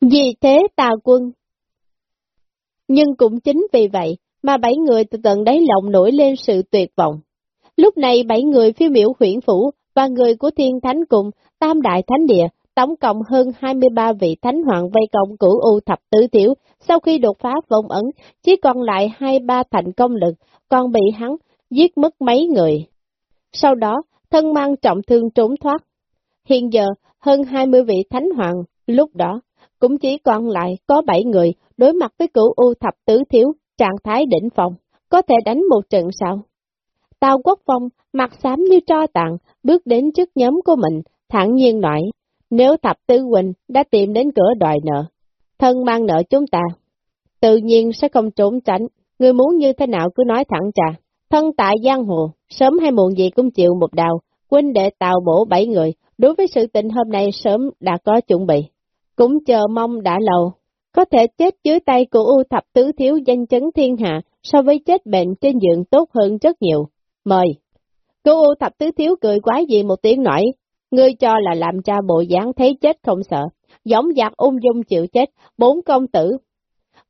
Vì thế tà quân. Nhưng cũng chính vì vậy mà bảy người từ tận đáy lòng nổi lên sự tuyệt vọng. Lúc này bảy người phiêu miểu huyển phủ và người của thiên thánh cùng tam đại thánh địa, tổng cộng hơn 23 vị thánh hoàng vây công cửu U thập tứ tiểu, sau khi đột phá vong ấn, chỉ còn lại hai ba thành công lực, còn bị hắn giết mất mấy người. Sau đó, thân mang trọng thương trốn thoát. Hiện giờ, hơn 20 vị thánh hoàng, lúc đó, cũng chỉ còn lại có 7 người đối mặt với cửu U thập tứ thiếu, trạng thái đỉnh phòng, có thể đánh một trận sao? Tào Quốc Phong, mặt xám như tro tặng, bước đến trước nhóm của mình, thẳng nhiên nói, nếu thập tứ huynh đã tìm đến cửa đòi nợ, thân mang nợ chúng ta, tự nhiên sẽ không trốn tránh, người muốn như thế nào cứ nói thẳng trà. Thân tại giang hồ, sớm hay muộn gì cũng chịu một đào, huynh đệ tào bổ bảy người, đối với sự tình hôm nay sớm đã có chuẩn bị. Cũng chờ mong đã lâu, có thể chết dưới tay của U thập tứ thiếu danh chấn thiên hạ so với chết bệnh trên giường tốt hơn rất nhiều. Mời! Cô U thập tứ thiếu cười quái gì một tiếng nổi, ngươi cho là làm cha bộ dáng thấy chết không sợ, giống giặc ung dung chịu chết, bốn công tử.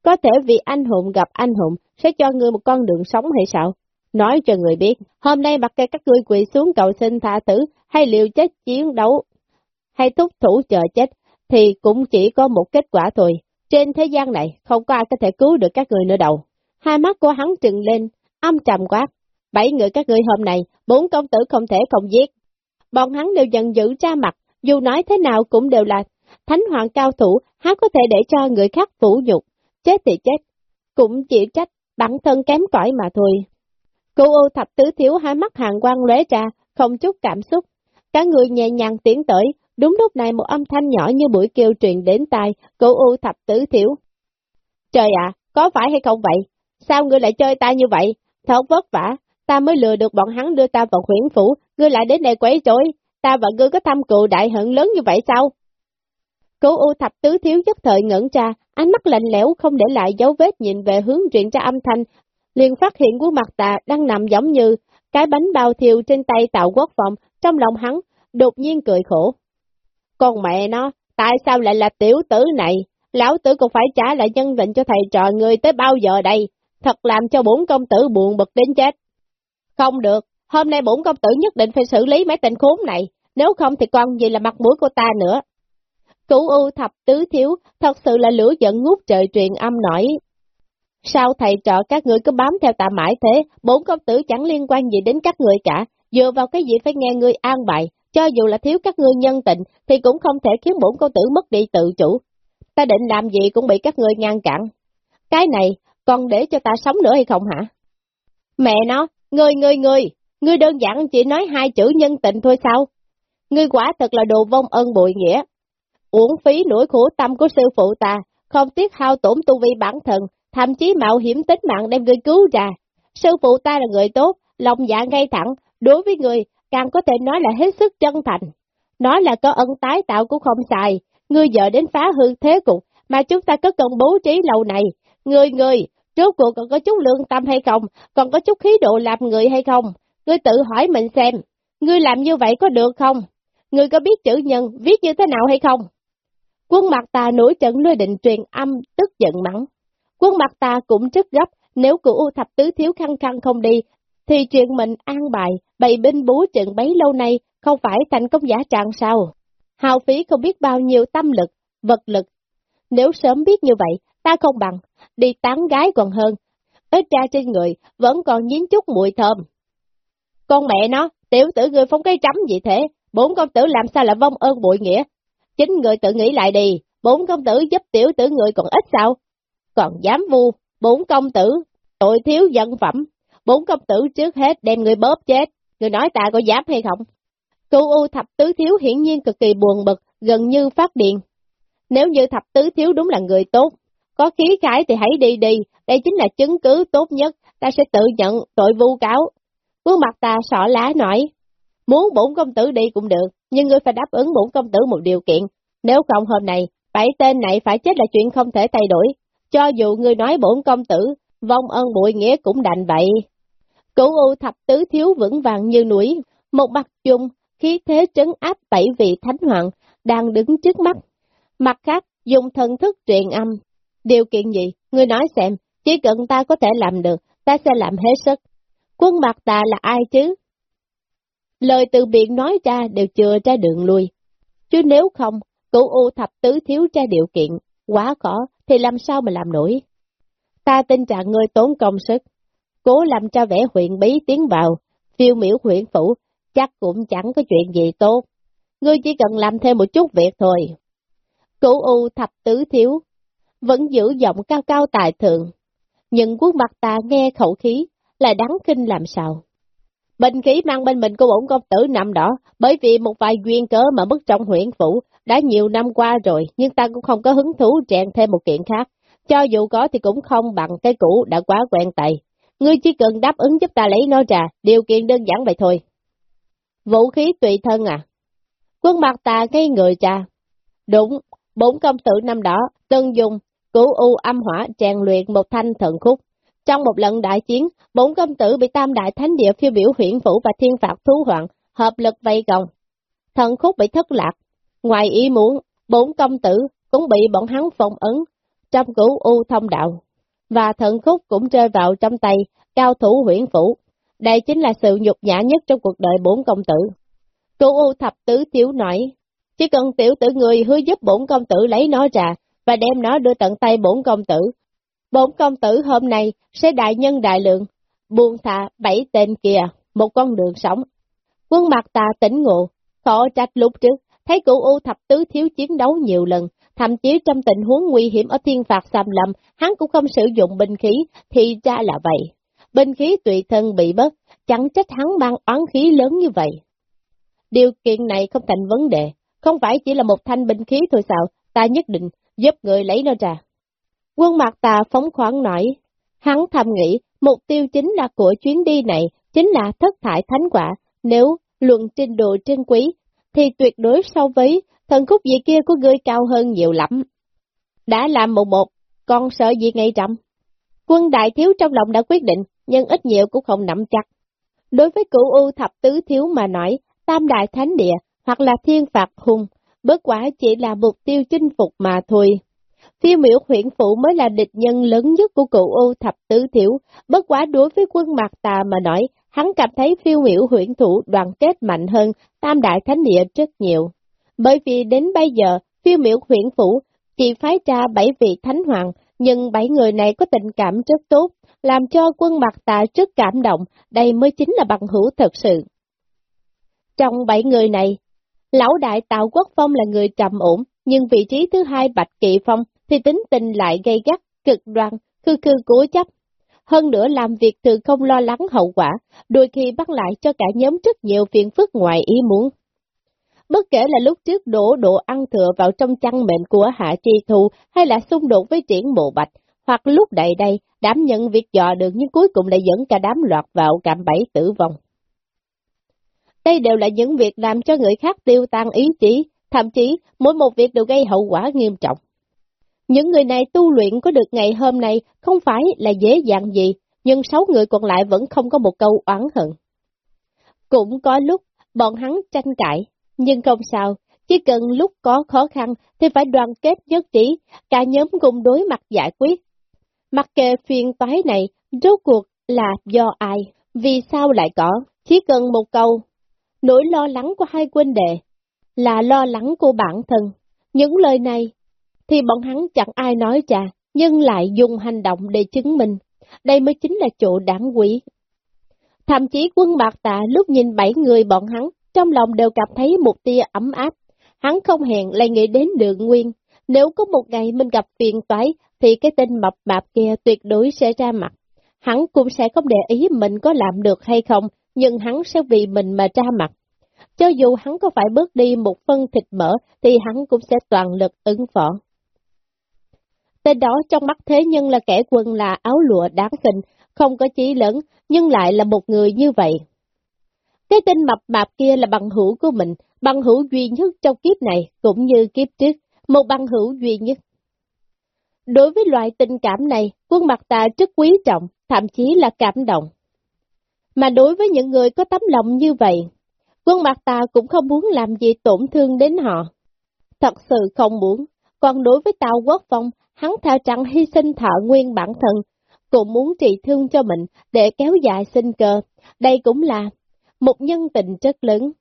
Có thể vì anh hùng gặp anh hùng sẽ cho ngươi một con đường sống hay sao? Nói cho người biết, hôm nay mặc kệ các ngươi quỳ xuống cầu xin tha tử, hay liều chết chiến đấu, hay thúc thủ chờ chết, thì cũng chỉ có một kết quả thôi. Trên thế gian này, không có ai có thể cứu được các người nữa đâu. Hai mắt của hắn trừng lên, âm trầm quát. Bảy người các ngươi hôm nay, bốn công tử không thể không giết. Bọn hắn đều giận dữ ra mặt, dù nói thế nào cũng đều là thánh hoàng cao thủ, hắn có thể để cho người khác phủ nhục. Chết thì chết, cũng chỉ trách bản thân kém cỏi mà thôi. Cô ô thập tứ thiếu hai mắt hàng quang lóe ra, không chút cảm xúc. Cả người nhẹ nhàng tiến tới, đúng lúc này một âm thanh nhỏ như buổi kêu truyền đến tai, cậu u thập tứ thiếu. Trời ạ, có phải hay không vậy? Sao ngươi lại chơi ta như vậy? Thật vất vả, ta mới lừa được bọn hắn đưa ta vào huyển phủ, ngươi lại đến đây quấy rối, ta và ngươi có thăm cựu đại hận lớn như vậy sao? Cố u thập tứ thiếu nhất thời ngẩn ra, ánh mắt lạnh lẽo không để lại dấu vết nhìn về hướng truyền ra âm thanh, liền phát hiện của mặt tà đang nằm giống như cái bánh bao thiêu trên tay tạo quốc vọng, trong lòng hắn, đột nhiên cười khổ. Con mẹ nó, tại sao lại là tiểu tử này? Lão tử còn phải trả lại nhân định cho thầy trò người tới bao giờ đây? Thật làm cho bốn công tử buồn bực đến chết. Không được, hôm nay bốn công tử nhất định phải xử lý mấy tình khốn này, nếu không thì con gì là mặt mũi của ta nữa. Cửu U thập tứ thiếu, thật sự là lửa giận ngút trời truyền âm nổi. Sao thầy trò các người cứ bám theo ta mãi thế, bốn công tử chẳng liên quan gì đến các người cả, dựa vào cái gì phải nghe người an bài, cho dù là thiếu các ngươi nhân tình thì cũng không thể khiến bổn công tử mất đi tự chủ. Ta định làm gì cũng bị các ngươi ngăn cản. Cái này còn để cho ta sống nữa hay không hả? Mẹ nó, ngươi ngươi ngươi, ngươi đơn giản chỉ nói hai chữ nhân tình thôi sao? Ngươi quả thật là đồ vong ân bội nghĩa. Uổng phí nỗi khổ tâm của sư phụ ta, không tiếc hao tổn tu vi bản thân, thậm chí mạo hiểm tính mạng đem ngươi cứu ra. Sư phụ ta là người tốt, lòng dạ ngay thẳng, đối với người càng có thể nói là hết sức chân thành. Nói là có ân tái tạo cũng không xài, ngươi vợ đến phá hư thế cục, mà chúng ta có cần bố trí lâu này. Người người, trước cuộc còn có chút lương tâm hay không, còn có chút khí độ làm người hay không? Ngươi tự hỏi mình xem, ngươi làm như vậy có được không? Ngươi có biết chữ nhân viết như thế nào hay không? Quân mặt ta nổi trận lôi định truyền âm, tức giận mắng. Quân mặt ta cũng rất gấp, nếu cửu thập tứ thiếu khăn khăn không đi, thì chuyện mình an bài, bày binh bố trận bấy lâu nay không phải thành công giả trạng sao? Hào phí không biết bao nhiêu tâm lực, vật lực. Nếu sớm biết như vậy, ta không bằng, đi tán gái còn hơn. Ít ra trên người, vẫn còn nhín chút mùi thơm. Con mẹ nó, tiểu tử người phong cây trắm gì thế? Bốn công tử làm sao là vong ơn bụi nghĩa? Chính người tự nghĩ lại đi, bốn công tử giúp tiểu tử người còn ít sao? Còn dám vu, bốn công tử, tội thiếu dân phẩm, Bốn công tử trước hết đem người bóp chết, người nói ta có dám hay không? Cô U thập tứ thiếu hiển nhiên cực kỳ buồn bực, gần như phát điện. Nếu như thập tứ thiếu đúng là người tốt, có khí khái thì hãy đi đi, đây chính là chứng cứ tốt nhất, ta sẽ tự nhận tội vu cáo. Quân mặt ta sọ lá nói, muốn bổn công tử đi cũng được, nhưng ngươi phải đáp ứng bổn công tử một điều kiện, nếu không hôm nay, bảy tên này phải chết là chuyện không thể thay đổi, cho dù ngươi nói bổn công tử, vong ơn bụi nghĩa cũng đành vậy. Cửu U thập tứ thiếu vững vàng như núi, một mặt chung, khí thế trấn áp bảy vị thánh hoàng đang đứng trước mắt. Mặt khác, dùng thần thức truyền âm. Điều kiện gì? Ngươi nói xem, chỉ cần ta có thể làm được, ta sẽ làm hết sức. Quân mặt ta là ai chứ? Lời từ biện nói ra đều chưa ra đường lui. Chứ nếu không, cụ U thập tứ thiếu ra điều kiện, quá khó, thì làm sao mà làm nổi? Ta tin rằng ngươi tốn công sức, cố làm cho vẻ huyện bí tiến vào, phiêu miểu huyện phủ, chắc cũng chẳng có chuyện gì tốt. Ngươi chỉ cần làm thêm một chút việc thôi. Cụ U thập tứ thiếu, vẫn giữ giọng cao cao tài thượng, nhưng quốc mặt ta nghe khẩu khí, lại đáng kinh làm sao. Bình khí mang bên mình của bổn công tử nằm đó, bởi vì một vài duyên cớ mà mất trong huyện phủ, đã nhiều năm qua rồi, nhưng ta cũng không có hứng thú chèn thêm một kiện khác. Cho dù có thì cũng không bằng cái cũ đã quá quen tay. Ngươi chỉ cần đáp ứng giúp ta lấy nó ra, điều kiện đơn giản vậy thôi. Vũ khí tùy thân à? Quân mặt ta ngay người cha. Đúng, bốn công tử năm đó, tân dùng, cửu u âm hỏa tràn luyện một thanh thần khúc. Trong một lần đại chiến, bốn công tử bị tam đại thánh địa phiêu biểu huyện phủ và thiên phạt thú hoạn, hợp lực vây gồng. Thần khúc bị thất lạc. Ngoài ý muốn, bốn công tử cũng bị bọn hắn phong ấn trong cửu u thông đạo. Và thận khúc cũng rơi vào trong tay cao thủ huyện phủ. Đây chính là sự nhục nhã nhất trong cuộc đời bốn công tử. Cô u thập tứ thiếu nói, chỉ cần tiểu tử người hứa giúp bổn công tử lấy nó ra, và đem nó đưa tận tay bổn công tử. Bổn công tử hôm nay sẽ đại nhân đại lượng, buông thả bảy tên kia, một con đường sống. Quân mặt ta tỉnh ngộ, khó trách lúc trước, thấy cụ U thập tứ thiếu chiến đấu nhiều lần, thậm chí trong tình huống nguy hiểm ở thiên phạt xâm lầm hắn cũng không sử dụng binh khí, thì ra là vậy. Binh khí tùy thân bị mất, chẳng trách hắn mang oán khí lớn như vậy. Điều kiện này không thành vấn đề, không phải chỉ là một thanh binh khí thôi sao, ta nhất định giúp người lấy nó ra. Quân mặt tà phóng khoáng nói, hắn thầm nghĩ, mục tiêu chính là của chuyến đi này, chính là thất thải thánh quả, nếu luận trình độ trân quý, thì tuyệt đối so với thần khúc gì kia của ngươi cao hơn nhiều lắm. Đã làm một một, còn sợ gì ngay trong. Quân đại thiếu trong lòng đã quyết định, nhưng ít nhiều cũng không nắm chắc. Đối với cửu U thập tứ thiếu mà nói, tam đại thánh địa, hoặc là thiên phạt hùng, bất quả chỉ là mục tiêu chinh phục mà thôi. Phiêu miểu huyện phụ mới là địch nhân lớn nhất của cụ U thập tứ thiểu, bất quá đối với quân mạc tà mà nói, hắn cảm thấy phiêu miểu huyện thủ đoàn kết mạnh hơn tam đại thánh địa rất nhiều. Bởi vì đến bây giờ, phiêu miểu huyện phủ chỉ phái ra bảy vị thánh hoàng, nhưng bảy người này có tình cảm rất tốt, làm cho quân mặt tà rất cảm động, đây mới chính là bằng hữu thật sự. Trong bảy người này, Lão đại tạo Quốc Phong là người trầm ổn, nhưng vị trí thứ hai Bạch Kỵ Phong thì tính tình lại gây gắt, cực đoan, khư khư cố chấp. Hơn nữa làm việc thường không lo lắng hậu quả, đôi khi bắt lại cho cả nhóm rất nhiều phiền phức ngoài ý muốn. Bất kể là lúc trước đổ đồ ăn thừa vào trong chăn mệnh của Hạ Chi Thu hay là xung đột với triển bộ bạch, hoặc lúc đầy đây, đảm nhận việc dò được nhưng cuối cùng lại dẫn cả đám loạt vào cạm bẫy tử vong. Đây đều là những việc làm cho người khác tiêu tan ý chí, thậm chí mỗi một việc đều gây hậu quả nghiêm trọng. Những người này tu luyện có được ngày hôm nay không phải là dễ dàng gì, nhưng sáu người còn lại vẫn không có một câu oán hận. Cũng có lúc bọn hắn tranh cãi, nhưng không sao, chỉ cần lúc có khó khăn thì phải đoàn kết nhất trí, cả nhóm cùng đối mặt giải quyết. Mặc kệ phiền toái này, rốt cuộc là do ai, vì sao lại có, chỉ cần một câu Nỗi lo lắng của hai quân đệ là lo lắng của bản thân. Những lời này thì bọn hắn chẳng ai nói ra, nhưng lại dùng hành động để chứng minh. Đây mới chính là chỗ đáng quý. Thậm chí quân bạc tạ lúc nhìn bảy người bọn hắn, trong lòng đều cảm thấy một tia ấm áp. Hắn không hẹn lại nghĩ đến đường nguyên. Nếu có một ngày mình gặp phiền toái, thì cái tên mập mạp kia tuyệt đối sẽ ra mặt. Hắn cũng sẽ không để ý mình có làm được hay không, nhưng hắn sẽ vì mình mà ra mặt. Cho dù hắn có phải bớt đi một phân thịt mỡ, thì hắn cũng sẽ toàn lực ứng phó. Tên đó trong mắt thế nhân là kẻ quân là áo lụa đáng khinh, không có chí lớn, nhưng lại là một người như vậy. Cái tên mập mạp kia là bằng hữu của mình, bằng hữu duy nhất trong kiếp này, cũng như kiếp trước, một bằng hữu duy nhất. Đối với loại tình cảm này, quân mặt ta rất quý trọng, thậm chí là cảm động. Mà đối với những người có tấm lòng như vậy, quân mặt ta cũng không muốn làm gì tổn thương đến họ. Thật sự không muốn, còn đối với Tào Quốc Phong, hắn thà rằng hy sinh thọ nguyên bản thân, cũng muốn trị thương cho mình để kéo dài sinh cơ. Đây cũng là một nhân tình rất lớn.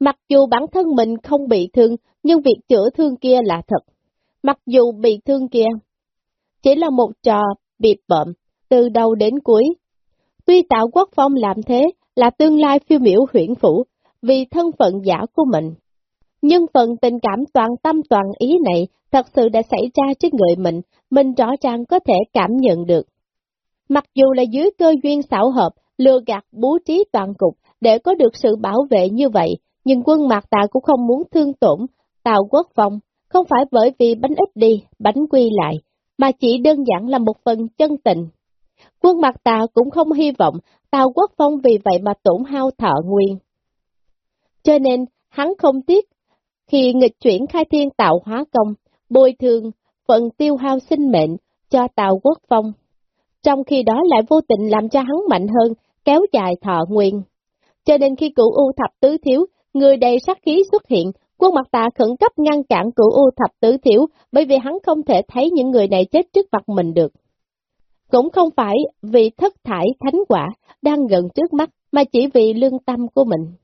Mặc dù bản thân mình không bị thương, nhưng việc chữa thương kia là thật. Mặc dù bị thương kia, chỉ là một trò bịp bợm, từ đầu đến cuối. Tuy tạo quốc phong làm thế là tương lai phiêu miểu huyện phủ, vì thân phận giả của mình. Nhưng phần tình cảm toàn tâm toàn ý này thật sự đã xảy ra trên người mình, mình rõ ràng có thể cảm nhận được. Mặc dù là dưới cơ duyên xảo hợp, lừa gạt bố trí toàn cục để có được sự bảo vệ như vậy, nhưng quân Mạc Tà cũng không muốn thương tổn Tào Quốc Phong, không phải bởi vì bánh ít đi, bánh quy lại, mà chỉ đơn giản là một phần chân tình. Quân Mạc Tà cũng không hy vọng Tào Quốc Phong vì vậy mà tổn hao thọ nguyên. Cho nên, hắn không tiếc khi nghịch chuyển khai thiên tạo hóa công, bồi thường phần tiêu hao sinh mệnh cho Tào Quốc Phong. Trong khi đó lại vô tình làm cho hắn mạnh hơn, kéo dài thọ nguyên. Cho nên khi cửu U thập tứ thiếu, người đầy sát khí xuất hiện, quân mặt tà khẩn cấp ngăn cản cửu U thập tứ thiếu, bởi vì hắn không thể thấy những người này chết trước mặt mình được. Cũng không phải vì thất thải thánh quả đang gần trước mắt, mà chỉ vì lương tâm của mình.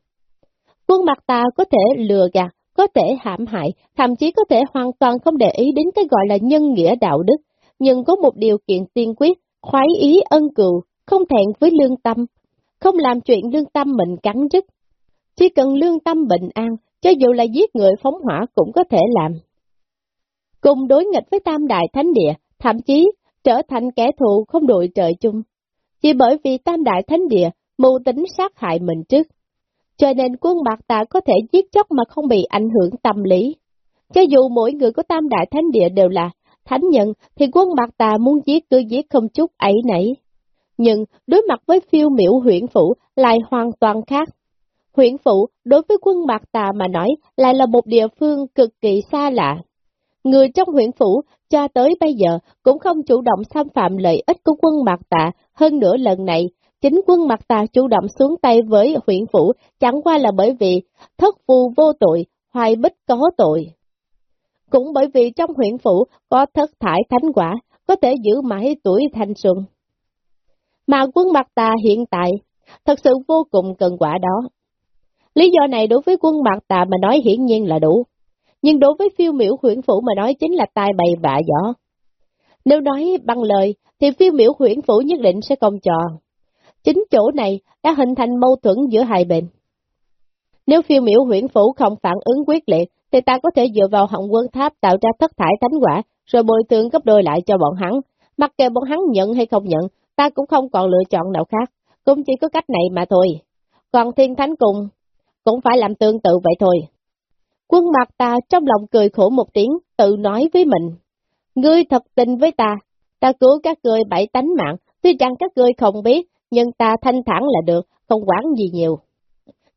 Quân mặt tà có thể lừa gạt, có thể hãm hại, thậm chí có thể hoàn toàn không để ý đến cái gọi là nhân nghĩa đạo đức, nhưng có một điều kiện tiên quyết, khoái ý ân cừu, không thẹn với lương tâm, không làm chuyện lương tâm mình cắn rứt. Chỉ cần lương tâm bình an, cho dù là giết người phóng hỏa cũng có thể làm. Cùng đối nghịch với tam đại thánh địa, thậm chí trở thành kẻ thù không đội trời chung. Chỉ bởi vì tam đại thánh địa mưu tính sát hại mình trước. Cho nên quân bạc tà có thể giết chóc mà không bị ảnh hưởng tâm lý. Cho dù mỗi người của tam đại thánh địa đều là thánh nhân, thì quân bạc tà muốn giết cứ giết không chút ấy nấy. Nhưng đối mặt với phiêu miểu huyện phủ lại hoàn toàn khác. Huyện phủ đối với quân Mạc tà mà nói lại là một địa phương cực kỳ xa lạ. Người trong huyện phủ cho tới bây giờ cũng không chủ động xâm phạm lợi ích của quân Mạc tà, hơn nữa lần này chính quân Mạc tà chủ động xuống tay với huyện phủ chẳng qua là bởi vì thất phù vô tội, hoài bích có tội. Cũng bởi vì trong huyện phủ có thất thải thánh quả, có thể giữ mãi tuổi thanh xuân. Mà quân mặt tà hiện tại thật sự vô cùng cần quả đó. Lý do này đối với quân mặt tà mà nói hiển nhiên là đủ, nhưng đối với phiêu miểu huyển phủ mà nói chính là tai bày vạ gió. Nếu nói bằng lời, thì phiêu miểu huyển phủ nhất định sẽ công cho. Chính chỗ này đã hình thành mâu thuẫn giữa hai bên. Nếu phiêu miểu huyển phủ không phản ứng quyết liệt, thì ta có thể dựa vào hồng quân tháp tạo ra thất thải thánh quả, rồi bồi thường gấp đôi lại cho bọn hắn. Mặc kệ bọn hắn nhận hay không nhận, ta cũng không còn lựa chọn nào khác, cũng chỉ có cách này mà thôi. Còn thiên thánh cùng, cũng phải làm tương tự vậy thôi. Quân mặt ta trong lòng cười khổ một tiếng, tự nói với mình. Ngươi thật tình với ta, ta cứu các ngươi bảy tánh mạng, tuy rằng các ngươi không biết, nhưng ta thanh thản là được, không quản gì nhiều.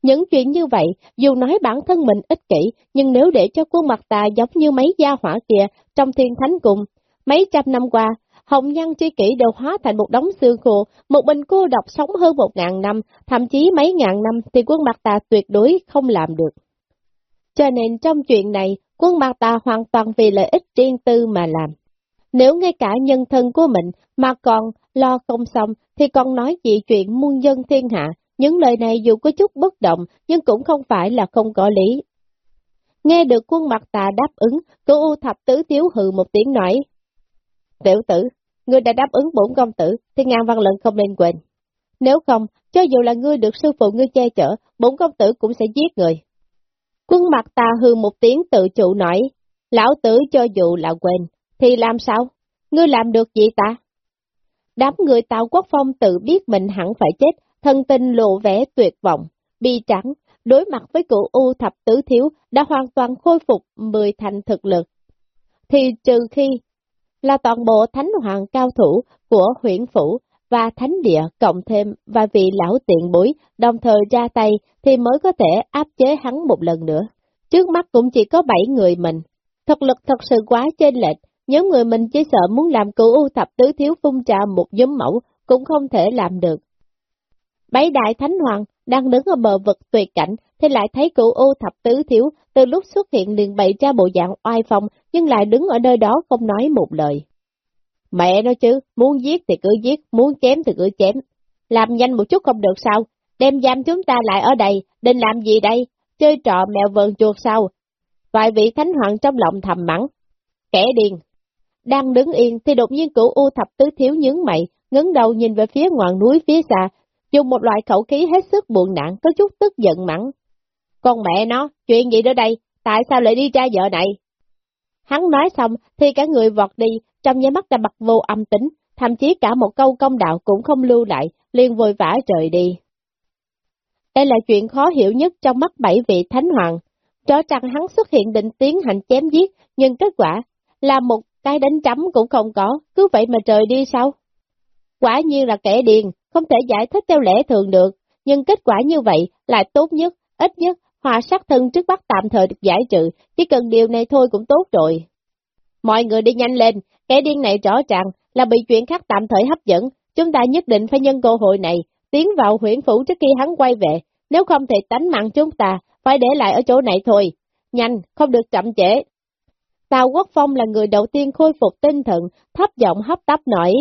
Những chuyện như vậy, dù nói bản thân mình ích kỷ, nhưng nếu để cho quân mặt ta giống như mấy gia hỏa kia trong thiên thánh cùng, mấy trăm năm qua, hồng nhân chi kỷ đều hóa thành một đống xương khô, một mình cô độc sống hơn một ngàn năm, thậm chí mấy ngàn năm thì quân mặt tà tuyệt đối không làm được. Cho nên trong chuyện này, quân mặt tà hoàn toàn vì lợi ích riêng tư mà làm. Nếu ngay cả nhân thân của mình mà còn lo không xong, thì còn nói gì chuyện muôn dân thiên hạ, những lời này dù có chút bất động, nhưng cũng không phải là không có lý. Nghe được quân mặt tà đáp ứng, cô U thập tứ thiếu hừ một tiếng nói. Tiểu tử, ngươi đã đáp ứng bổn công tử, thì ngàn văn lận không nên quên. Nếu không, cho dù là ngươi được sư phụ ngươi che chở, bổn công tử cũng sẽ giết người. Quân mặt ta hừ một tiếng tự trụ nói, lão tử cho dù là quên, thì làm sao? Ngươi làm được gì ta? Đám người Tào Quốc Phong tự biết mình hẳn phải chết, thân tình lộ vẻ tuyệt vọng, bi trắng, đối mặt với cụ U thập tứ thiếu đã hoàn toàn khôi phục mười thành thực lực. Thì trừ khi là toàn bộ thánh hoàng cao thủ của huyện phủ và thánh địa cộng thêm và vị lão tiện bối đồng thời ra tay thì mới có thể áp chế hắn một lần nữa. Trước mắt cũng chỉ có bảy người mình. Thực lực thật sự quá trên lệch, nhóm người mình chỉ sợ muốn làm cửu U thập tứ thiếu phun trà một nhóm mẫu cũng không thể làm được. Bảy đại thánh hoàng đang đứng ở bờ vực tuyệt cảnh thì lại thấy cửu U thập tứ thiếu từ lúc xuất hiện liền bày ra bộ dạng oai phong, nhưng lại đứng ở nơi đó không nói một lời. Mẹ nói chứ, muốn giết thì cứ giết, muốn chém thì cứ chém. Làm nhanh một chút không được sao? Đem giam chúng ta lại ở đây, định làm gì đây? Chơi trò mèo vờn chuột sao? Vài vị thánh hoàng trong lòng thầm mắng. Kẻ điên. Đang đứng yên thì đột nhiên cửu U thập tứ thiếu nhướng mày, ngấn đầu nhìn về phía ngọn núi phía xa, dùng một loại khẩu khí hết sức buồn nặng, có chút tức giận mắng. Con mẹ nó, chuyện gì đó đây, tại sao lại đi ra vợ này? Hắn nói xong thì cả người vọt đi, trong nháy mắt đã bật vô âm tính, thậm chí cả một câu công đạo cũng không lưu lại, liền vội vã trời đi. Đây là chuyện khó hiểu nhất trong mắt bảy vị thánh hoàng. Rõ ràng hắn xuất hiện định tiến hành chém giết, nhưng kết quả là một cái đánh chấm cũng không có, cứ vậy mà trời đi sao? Quả nhiên là kẻ điền không thể giải thích theo lẽ thường được, nhưng kết quả như vậy lại tốt nhất, ít nhất, hòa sát thân trước bắt tạm thời được giải trừ, chỉ cần điều này thôi cũng tốt rồi. Mọi người đi nhanh lên, kẻ điên này rõ ràng là bị chuyện khác tạm thời hấp dẫn, chúng ta nhất định phải nhân cơ hội này, tiến vào huyện phủ trước khi hắn quay về, nếu không thì tánh mạng chúng ta, phải để lại ở chỗ này thôi. Nhanh, không được chậm trễ. Tào Quốc Phong là người đầu tiên khôi phục tinh thần, thấp giọng hấp tấp nổi,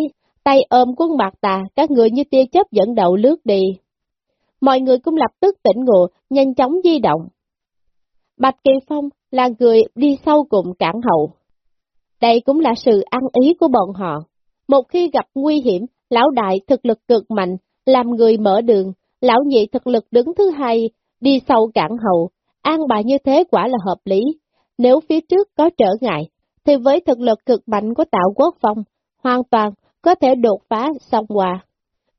tay ôm quân bạc tà, các người như tia chớp dẫn đầu lướt đi. Mọi người cũng lập tức tỉnh ngộ, nhanh chóng di động. Bạch Kỳ Phong là người đi sau cùng cản hậu. Đây cũng là sự ăn ý của bọn họ. Một khi gặp nguy hiểm, lão đại thực lực cực mạnh, làm người mở đường, lão nhị thực lực đứng thứ hai, đi sau cản hậu, an bài như thế quả là hợp lý. Nếu phía trước có trở ngại, thì với thực lực cực mạnh của tạo quốc phong, hoàn toàn có thể đột phá song hòa.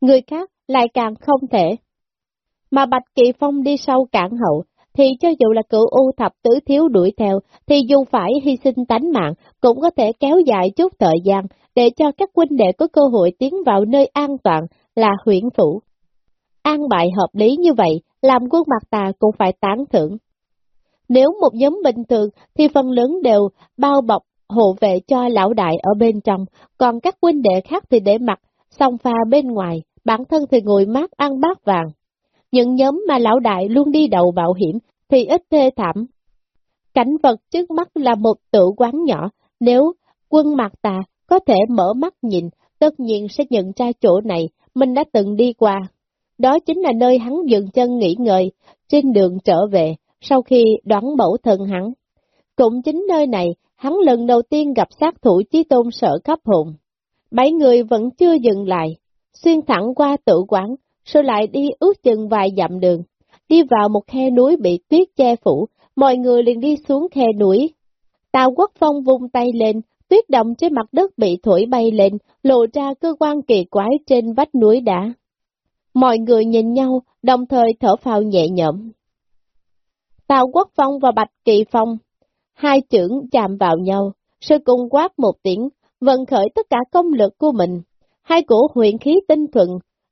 Người khác lại càng không thể. Mà Bạch Kỳ Phong đi sau cản hậu, thì cho dù là cựu U thập tứ thiếu đuổi theo, thì dù phải hy sinh tánh mạng, cũng có thể kéo dài chút thời gian, để cho các huynh đệ có cơ hội tiến vào nơi an toàn là huyện phủ. An bài hợp lý như vậy, làm quân mặt tà cũng phải tán thưởng. Nếu một nhóm bình thường thì phần lớn đều bao bọc hộ vệ cho lão đại ở bên trong, còn các huynh đệ khác thì để mặt, song pha bên ngoài, bản thân thì ngồi mát ăn bát vàng. Những nhóm mà lão đại luôn đi đầu bảo hiểm thì ít thê thảm. Cảnh vật trước mắt là một tự quán nhỏ, nếu quân mặt tà có thể mở mắt nhìn, tất nhiên sẽ nhận ra chỗ này mình đã từng đi qua. Đó chính là nơi hắn dừng chân nghỉ ngơi, trên đường trở về, sau khi đoán mẫu thân hắn. Cũng chính nơi này, hắn lần đầu tiên gặp sát thủ chí tôn sở cấp hồn. Bảy người vẫn chưa dừng lại, xuyên thẳng qua tự quán, rồi lại đi ước chừng vài dặm đường. Đi vào một khe núi bị tuyết che phủ, mọi người liền đi xuống khe núi. Tào Quốc Phong vung tay lên, tuyết động trên mặt đất bị thổi bay lên, lộ ra cơ quan kỳ quái trên vách núi đã. Mọi người nhìn nhau, đồng thời thở phào nhẹ nhõm. Tào Quốc Phong và Bạch Kỳ Phong, hai trưởng chạm vào nhau, sư cùng quát một tiếng, vận khởi tất cả công lực của mình. Hai cổ huyện khí tinh thuận,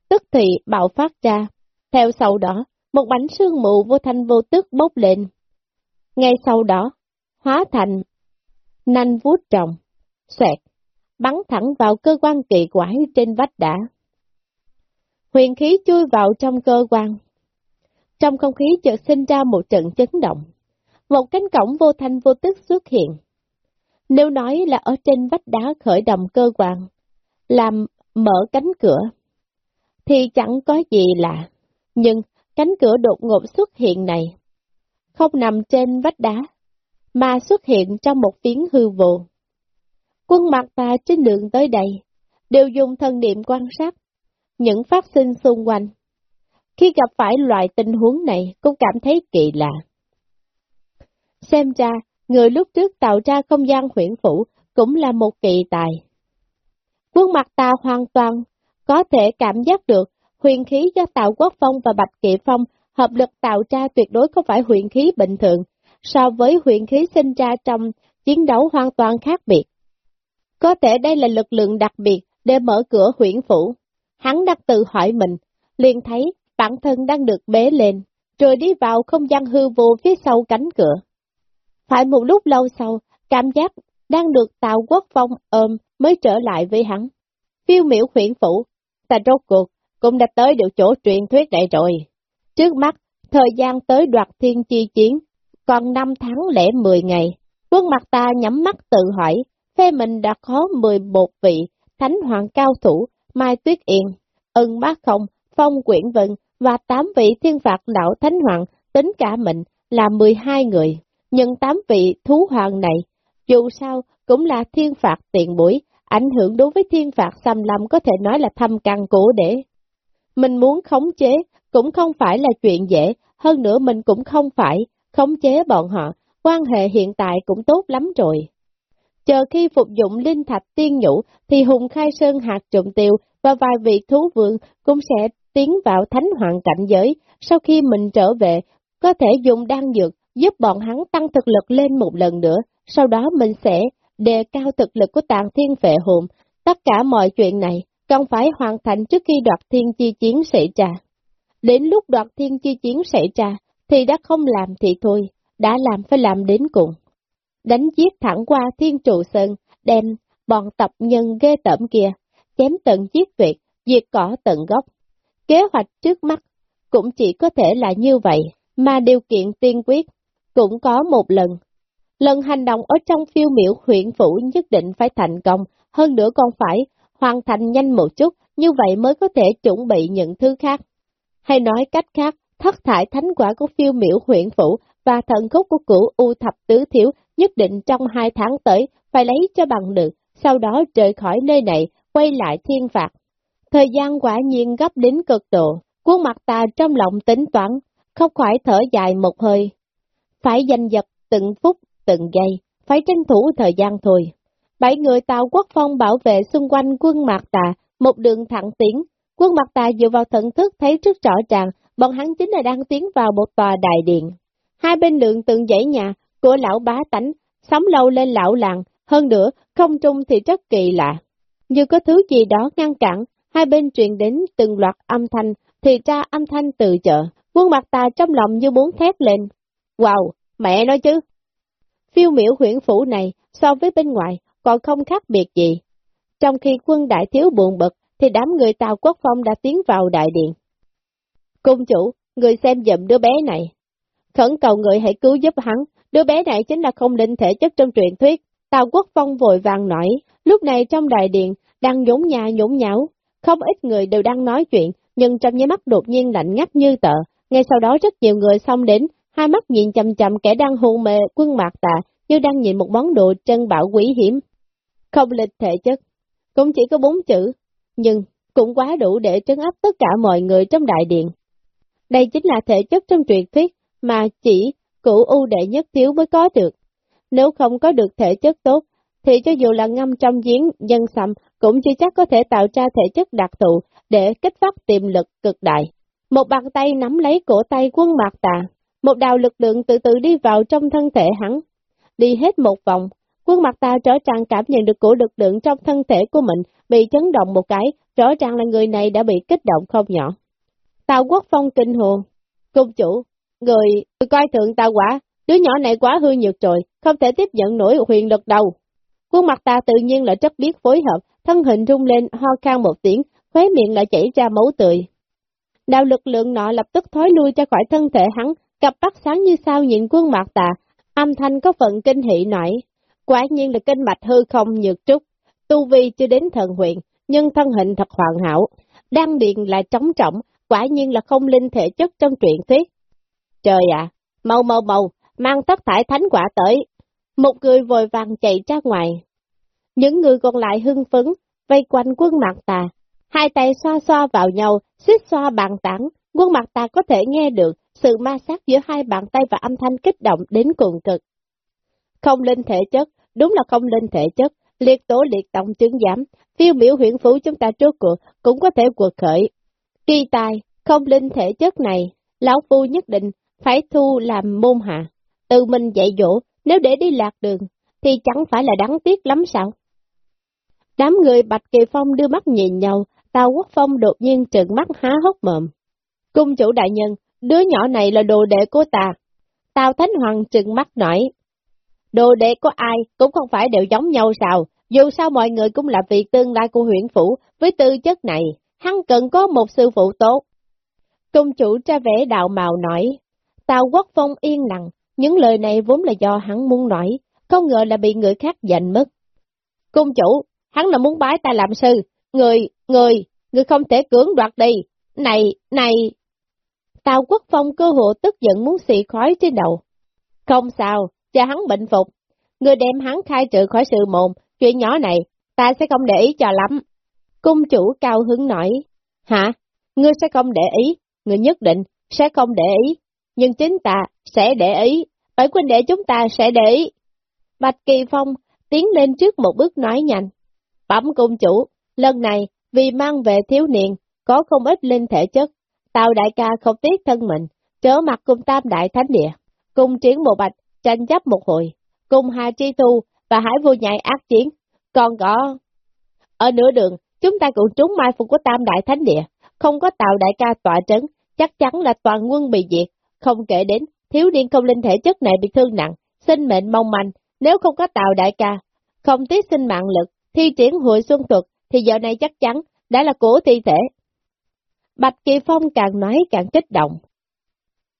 tức thì bạo phát ra. Theo sau đó, một bánh sương mù vô thanh vô tức bốc lên. Ngay sau đó, hóa thành nanh vuốt trọng, xoẹt, bắn thẳng vào cơ quan kỳ quái trên vách đá. Huyền khí chui vào trong cơ quan. Trong không khí chợt sinh ra một trận chấn động. Một cánh cổng vô thanh vô tức xuất hiện. Nếu nói là ở trên vách đá khởi động cơ quan, làm mở cánh cửa, thì chẳng có gì lạ. Nhưng cánh cửa đột ngột xuất hiện này, không nằm trên vách đá, mà xuất hiện trong một phiến hư vô. Quân mặt ta trên đường tới đây, đều dùng thân niệm quan sát, những phát sinh xung quanh. Khi gặp phải loại tình huống này, cũng cảm thấy kỳ lạ. Xem ra, người lúc trước tạo ra không gian huyện phủ cũng là một kỳ tài. Quân mặt ta hoàn toàn có thể cảm giác được huyền khí do Tạo Quốc Phong và Bạch Kỵ Phong hợp lực tạo ra tuyệt đối không phải huyền khí bình thường, so với huyền khí sinh ra trong chiến đấu hoàn toàn khác biệt. Có thể đây là lực lượng đặc biệt để mở cửa huyện phủ. Hắn đặt tự hỏi mình, liền thấy bản thân đang được bế lên, rồi đi vào không gian hư vô phía sau cánh cửa. Phải một lúc lâu sau, cảm giác đang được Tào Quốc Phong ôm mới trở lại với hắn. Phiêu miểu huyện phủ, ta rốt cuộc, cũng đã tới được chỗ truyền thuyết này rồi. Trước mắt, thời gian tới đoạt thiên chi chiến, còn 5 tháng lẻ 10 ngày. Quân mặt ta nhắm mắt tự hỏi, phê mình đã có 11 vị thánh hoàng cao thủ, Mai Tuyết Yên, ân bác không, phong quyển vân và 8 vị thiên phạt đạo thánh hoàng, tính cả mình là 12 người. Nhưng 8 vị thú hoàng này, dù sao cũng là thiên phạt tiền bối, ảnh hưởng đối với thiên phạt xâm lâm có thể nói là thâm căn cổ để. Mình muốn khống chế cũng không phải là chuyện dễ, hơn nữa mình cũng không phải khống chế bọn họ, quan hệ hiện tại cũng tốt lắm rồi. Chờ khi phục dụng linh thạch tiên nhũ thì Hùng Khai Sơn hạt trộm tiêu và vài vị thú vương cũng sẽ tiến vào thánh hoàng cảnh giới, sau khi mình trở về, có thể dùng đan dược giúp bọn hắn tăng thực lực lên một lần nữa, sau đó mình sẽ đề cao thực lực của tàng thiên vệ hồn. Tất cả mọi chuyện này cần phải hoàn thành trước khi đoạt thiên chi chiến xảy ra. Đến lúc đoạt thiên chi chiến xảy ra, thì đã không làm thì thôi, đã làm phải làm đến cùng. Đánh giết thẳng qua thiên trụ sơn, đem bọn tập nhân ghê tẩm kia, chém tận giết tuyệt, diệt cỏ tận gốc. Kế hoạch trước mắt cũng chỉ có thể là như vậy, mà điều kiện tiên quyết cũng có một lần. Lần hành động ở trong phiêu miểu huyện phủ nhất định phải thành công, hơn nữa còn phải hoàn thành nhanh một chút, như vậy mới có thể chuẩn bị những thứ khác. Hay nói cách khác, thất thải thánh quả của phiêu miểu huyện phủ và thần khúc của cửu U thập tứ thiếu nhất định trong hai tháng tới phải lấy cho bằng được, sau đó rời khỏi nơi này, quay lại thiên phạt. Thời gian quả nhiên gấp đến cực độ, khuôn mặt ta trong lòng tính toán, không khỏi thở dài một hơi. Phải giành giật từng phút, từng giây, phải tranh thủ thời gian thôi. Bảy người tạo quốc phong bảo vệ xung quanh quân mạc tà, một đường thẳng tiến. Quân mạc tà dựa vào thần thức thấy rất rõ ràng, bọn hắn chính là đang tiến vào một tòa đại điện. Hai bên đường từng dãy nhà của lão bá tánh, sống lâu lên lão làng, hơn nữa, không trung thì rất kỳ lạ. Như có thứ gì đó ngăn cản, hai bên truyền đến từng loạt âm thanh, thì ra âm thanh từ chợ. Quân mặt tà trong lòng như muốn thét lên. Wow, mẹ nói chứ. Phiêu miểu huyện phủ này so với bên ngoài còn không khác biệt gì. Trong khi quân đại thiếu buồn bực, thì đám người Tàu Quốc Phong đã tiến vào đại điện. Cung chủ, người xem dùm đứa bé này. Khẩn cầu người hãy cứu giúp hắn, đứa bé này chính là không linh thể chất trong truyền thuyết. Tàu Quốc Phong vội vàng nói, lúc này trong đại điện, đang nhốn nhà nhốn nháo, không ít người đều đang nói chuyện, nhưng trong nháy mắt đột nhiên lạnh ngắt như tợ. Ngay sau đó rất nhiều người xông đến, hai mắt nhìn chầm chầm kẻ đang hôn mê quân mạc tà, như đang nhìn một món đồ chân bảo quý hiểm. Không lịch thể chất, cũng chỉ có bốn chữ, nhưng cũng quá đủ để trấn áp tất cả mọi người trong đại điện. Đây chính là thể chất trong truyền thuyết mà chỉ cửu ưu đệ nhất thiếu mới có được. Nếu không có được thể chất tốt, thì cho dù là ngâm trong giếng dân sầm cũng chưa chắc có thể tạo ra thể chất đặc thù để kích phát tiềm lực cực đại. Một bàn tay nắm lấy cổ tay quân mạc tà, một đào lực lượng từ từ đi vào trong thân thể hắn. Đi hết một vòng, khuôn mặt ta rõ ràng cảm nhận được của lực lượng trong thân thể của mình bị chấn động một cái, rõ ràng là người này đã bị kích động không nhỏ. Tào quốc phong kinh hồn, cung chủ, người, người coi thượng tào quả, đứa nhỏ này quá hư nhược rồi, không thể tiếp nhận nổi huyền lực đầu. khuôn mặt ta tự nhiên là rất biết phối hợp, thân hình rung lên, ho khan một tiếng, khóe miệng lại chảy ra máu tươi. Đạo lực lượng nọ lập tức thói lui ra khỏi thân thể hắn, cặp mắt sáng như sao nhìn quân mạc tà, âm thanh có phần kinh hỷ nổi. Quả nhiên là kinh mạch hư không nhược trúc, tu vi chưa đến thần huyện, nhưng thân hình thật hoàn hảo, đang điện lại trống trọng, quả nhiên là không linh thể chất trong truyện thuyết. Trời ạ, mau mau mau, mang tất thải thánh quả tới. Một người vội vàng chạy ra ngoài. Những người còn lại hưng phấn, vây quanh quân mặt tà, hai tay xoa xoa vào nhau, xích xoa bàn tảng, quân mặt ta có thể nghe được sự ma sát giữa hai bàn tay và âm thanh kích động đến cùng cực. Không linh thể chất, đúng là không linh thể chất, liệt tố liệt tổng chứng giảm, phiêu miểu huyện phủ chúng ta trước cuộc cũng có thể cuộc khởi. Kỳ tài, không linh thể chất này, lão phu nhất định phải thu làm môn hạ, từ mình dạy dỗ, nếu để đi lạc đường, thì chẳng phải là đáng tiếc lắm sao? Đám người Bạch Kỳ Phong đưa mắt nhìn nhau, Tào Quốc Phong đột nhiên trợn mắt há hốc mồm. Cung chủ đại nhân, đứa nhỏ này là đồ đệ của ta. Tào Thánh Hoàng trừng mắt nói, đồ đệ của ai cũng không phải đều giống nhau sao, dù sao mọi người cũng là vị tương lai của huyện phủ, với tư chất này, hắn cần có một sư phụ tốt. Cung chủ tra vẽ đạo màu nói, Tào Quốc Phong yên lặng, những lời này vốn là do hắn muốn nói, không ngờ là bị người khác giành mất. Cung chủ, hắn là muốn bái ta làm sư, người, người, người không thể cưỡng đoạt đi, này, này. Tào Quốc Phong cơ hộ tức giận muốn xị khói trên đầu. Không sao, cho hắn bệnh phục, người đem hắn khai trừ khỏi sự mồm, chuyện nhỏ này, ta sẽ không để ý cho lắm. Cung chủ cao hứng nói, hả, ngươi sẽ không để ý, ngươi nhất định sẽ không để ý, nhưng chính ta sẽ để ý, bởi quân đệ chúng ta sẽ để ý. Bạch Kỳ Phong tiến lên trước một bước nói nhanh. Bẩm cung chủ, lần này vì mang về thiếu niên, có không ít linh thể chất, Tào đại ca không tiếc thân mình, trở mặt cùng tam đại thánh địa, cùng chiến bộ bạch, tranh chấp một hồi, cùng Hà Chi Thu và Hải Vô Nhạy ác chiến, còn có... Ở nửa đường, chúng ta cũng trúng mai phục của tam đại thánh địa, không có Tào đại ca tọa trấn, chắc chắn là toàn quân bị diệt, không kể đến thiếu niên không linh thể chất này bị thương nặng, sinh mệnh mong manh, nếu không có Tào đại ca, không tiếc sinh mạng lực, thi triển hội xuân thuật, thì giờ này chắc chắn đã là cổ thi thể. Bạch Kỳ Phong càng nói càng kích động.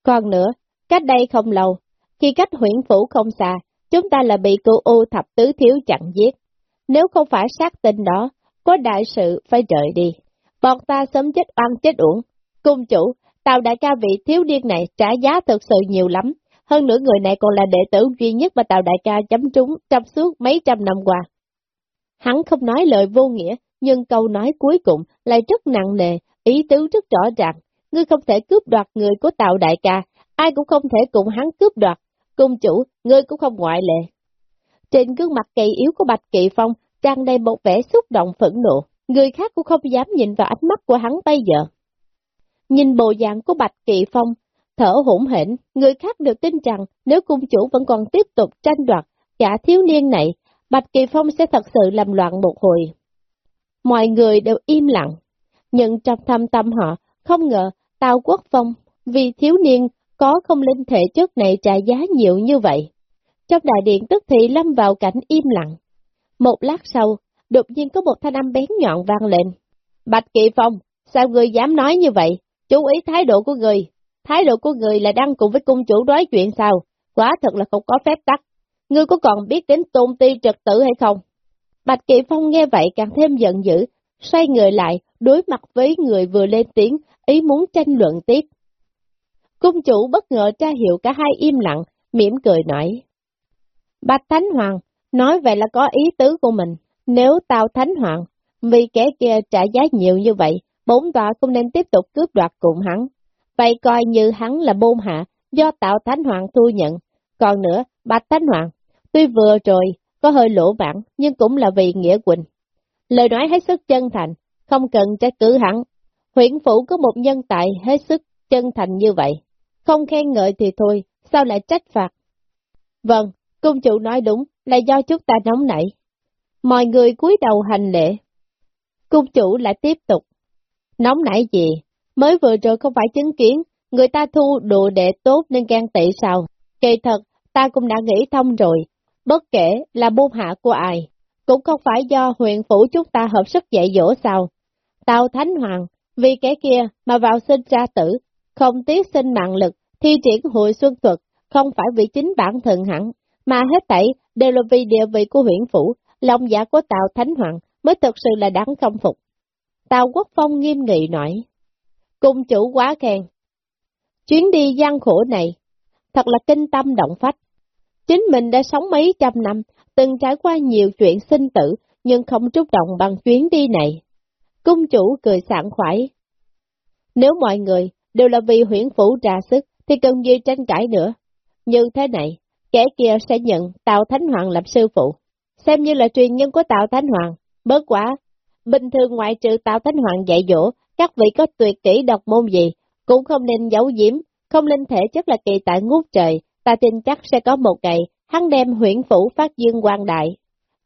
Còn nữa, cách đây không lâu, khi cách huyện phủ không xa, chúng ta là bị cô U thập tứ thiếu chặn giết. Nếu không phải sát tinh đó, có đại sự phải rời đi. Bọn ta sớm chết oan chết uổng. Cung chủ, tàu đại ca vị thiếu điên này trả giá thực sự nhiều lắm. Hơn nữa người này còn là đệ tử duy nhất mà tàu đại ca chấm trúng trong suốt mấy trăm năm qua. Hắn không nói lời vô nghĩa, nhưng câu nói cuối cùng lại rất nặng nề, ý tứ rất rõ ràng. Ngươi không thể cướp đoạt người của Tào đại ca, ai cũng không thể cùng hắn cướp đoạt. Cung chủ, ngươi cũng không ngoại lệ. Trên gương mặt kỳ yếu của Bạch Kỵ Phong tràn đầy một vẻ xúc động phẫn nộ, người khác cũng không dám nhìn vào ánh mắt của hắn bây giờ. Nhìn bộ dạng của Bạch Kỵ Phong, thở hỗn hển, người khác đều tin rằng nếu cung chủ vẫn còn tiếp tục tranh đoạt cả thiếu niên này, Bạch Kỳ Phong sẽ thật sự làm loạn một hồi. Mọi người đều im lặng, nhưng trong thâm tâm họ, không ngờ Tào Quốc Phong vì thiếu niên có không linh thể chất này trả giá nhiều như vậy. Trong đại điện tức thị lâm vào cảnh im lặng. Một lát sau, đột nhiên có một thanh âm bén nhọn vang lên. Bạch Kỵ Phong, sao người dám nói như vậy? Chú ý thái độ của người. Thái độ của người là đang cùng với cung chủ nói chuyện sao? Quá thật là không có phép tắc. Ngươi có còn biết đến tôn ti trật tử hay không? Bạch Kỵ Phong nghe vậy càng thêm giận dữ, xoay người lại, đối mặt với người vừa lên tiếng, ý muốn tranh luận tiếp. Cung chủ bất ngờ tra hiệu cả hai im lặng, mỉm cười nói. Bạch Thánh Hoàng, nói vậy là có ý tứ của mình, nếu tao Thánh Hoàng, vì kẻ kia trả giá nhiều như vậy, bốn tòa không nên tiếp tục cướp đoạt cùng hắn. Vậy coi như hắn là bôn hạ, do tạo Thánh Hoàng thu nhận. Còn nữa, Bạch Thánh Hoàng, tuy vừa rồi có hơi lỗ bản, nhưng cũng là vì nghĩa quỳnh. Lời nói hết sức chân thành, không cần trách cứ hẳn. Huyện phủ có một nhân tài hết sức chân thành như vậy. Không khen ngợi thì thôi, sao lại trách phạt? Vâng, cung chủ nói đúng, là do chúng ta nóng nảy. Mọi người cúi đầu hành lễ. Cung chủ lại tiếp tục. Nóng nảy gì? Mới vừa rồi không phải chứng kiến, người ta thu đồ đệ tốt nên gan tị sao? Kỳ thật, ta cũng đã nghĩ thông rồi, bất kể là buôn hạ của ai, cũng không phải do huyện phủ chúng ta hợp sức dạy dỗ sao. Tào Thánh Hoàng, vì kẻ kia mà vào sinh ra tử, không tiếc sinh mạng lực, thi triển hội xuân thuật, không phải vì chính bản thân hẳn, mà hết thảy đều là vì địa vị của huyện phủ, lòng dạ của Tào Thánh Hoàng mới thực sự là đáng không phục. Tào Quốc Phong nghiêm nghị nói, cung chủ quá khen. Chuyến đi gian khổ này, thật là kinh tâm động phách. Chính mình đã sống mấy trăm năm, từng trải qua nhiều chuyện sinh tử, nhưng không trúc động bằng chuyến đi này. Cung chủ cười sảng khoái. Nếu mọi người đều là vì huyển phủ ra sức, thì cần gì tranh cãi nữa. Như thế này, kẻ kia sẽ nhận Tào Thánh Hoàng làm sư phụ, xem như là truyền nhân của Tào Thánh Hoàng, bớt quá. Bình thường ngoại trừ Tào Thánh Hoàng dạy dỗ, các vị có tuyệt kỹ độc môn gì, cũng không nên giấu giếm, không nên thể chất là kỳ tại ngút trời, ta tin chắc sẽ có một ngày, hắn đem huyện phủ phát dương quan đại.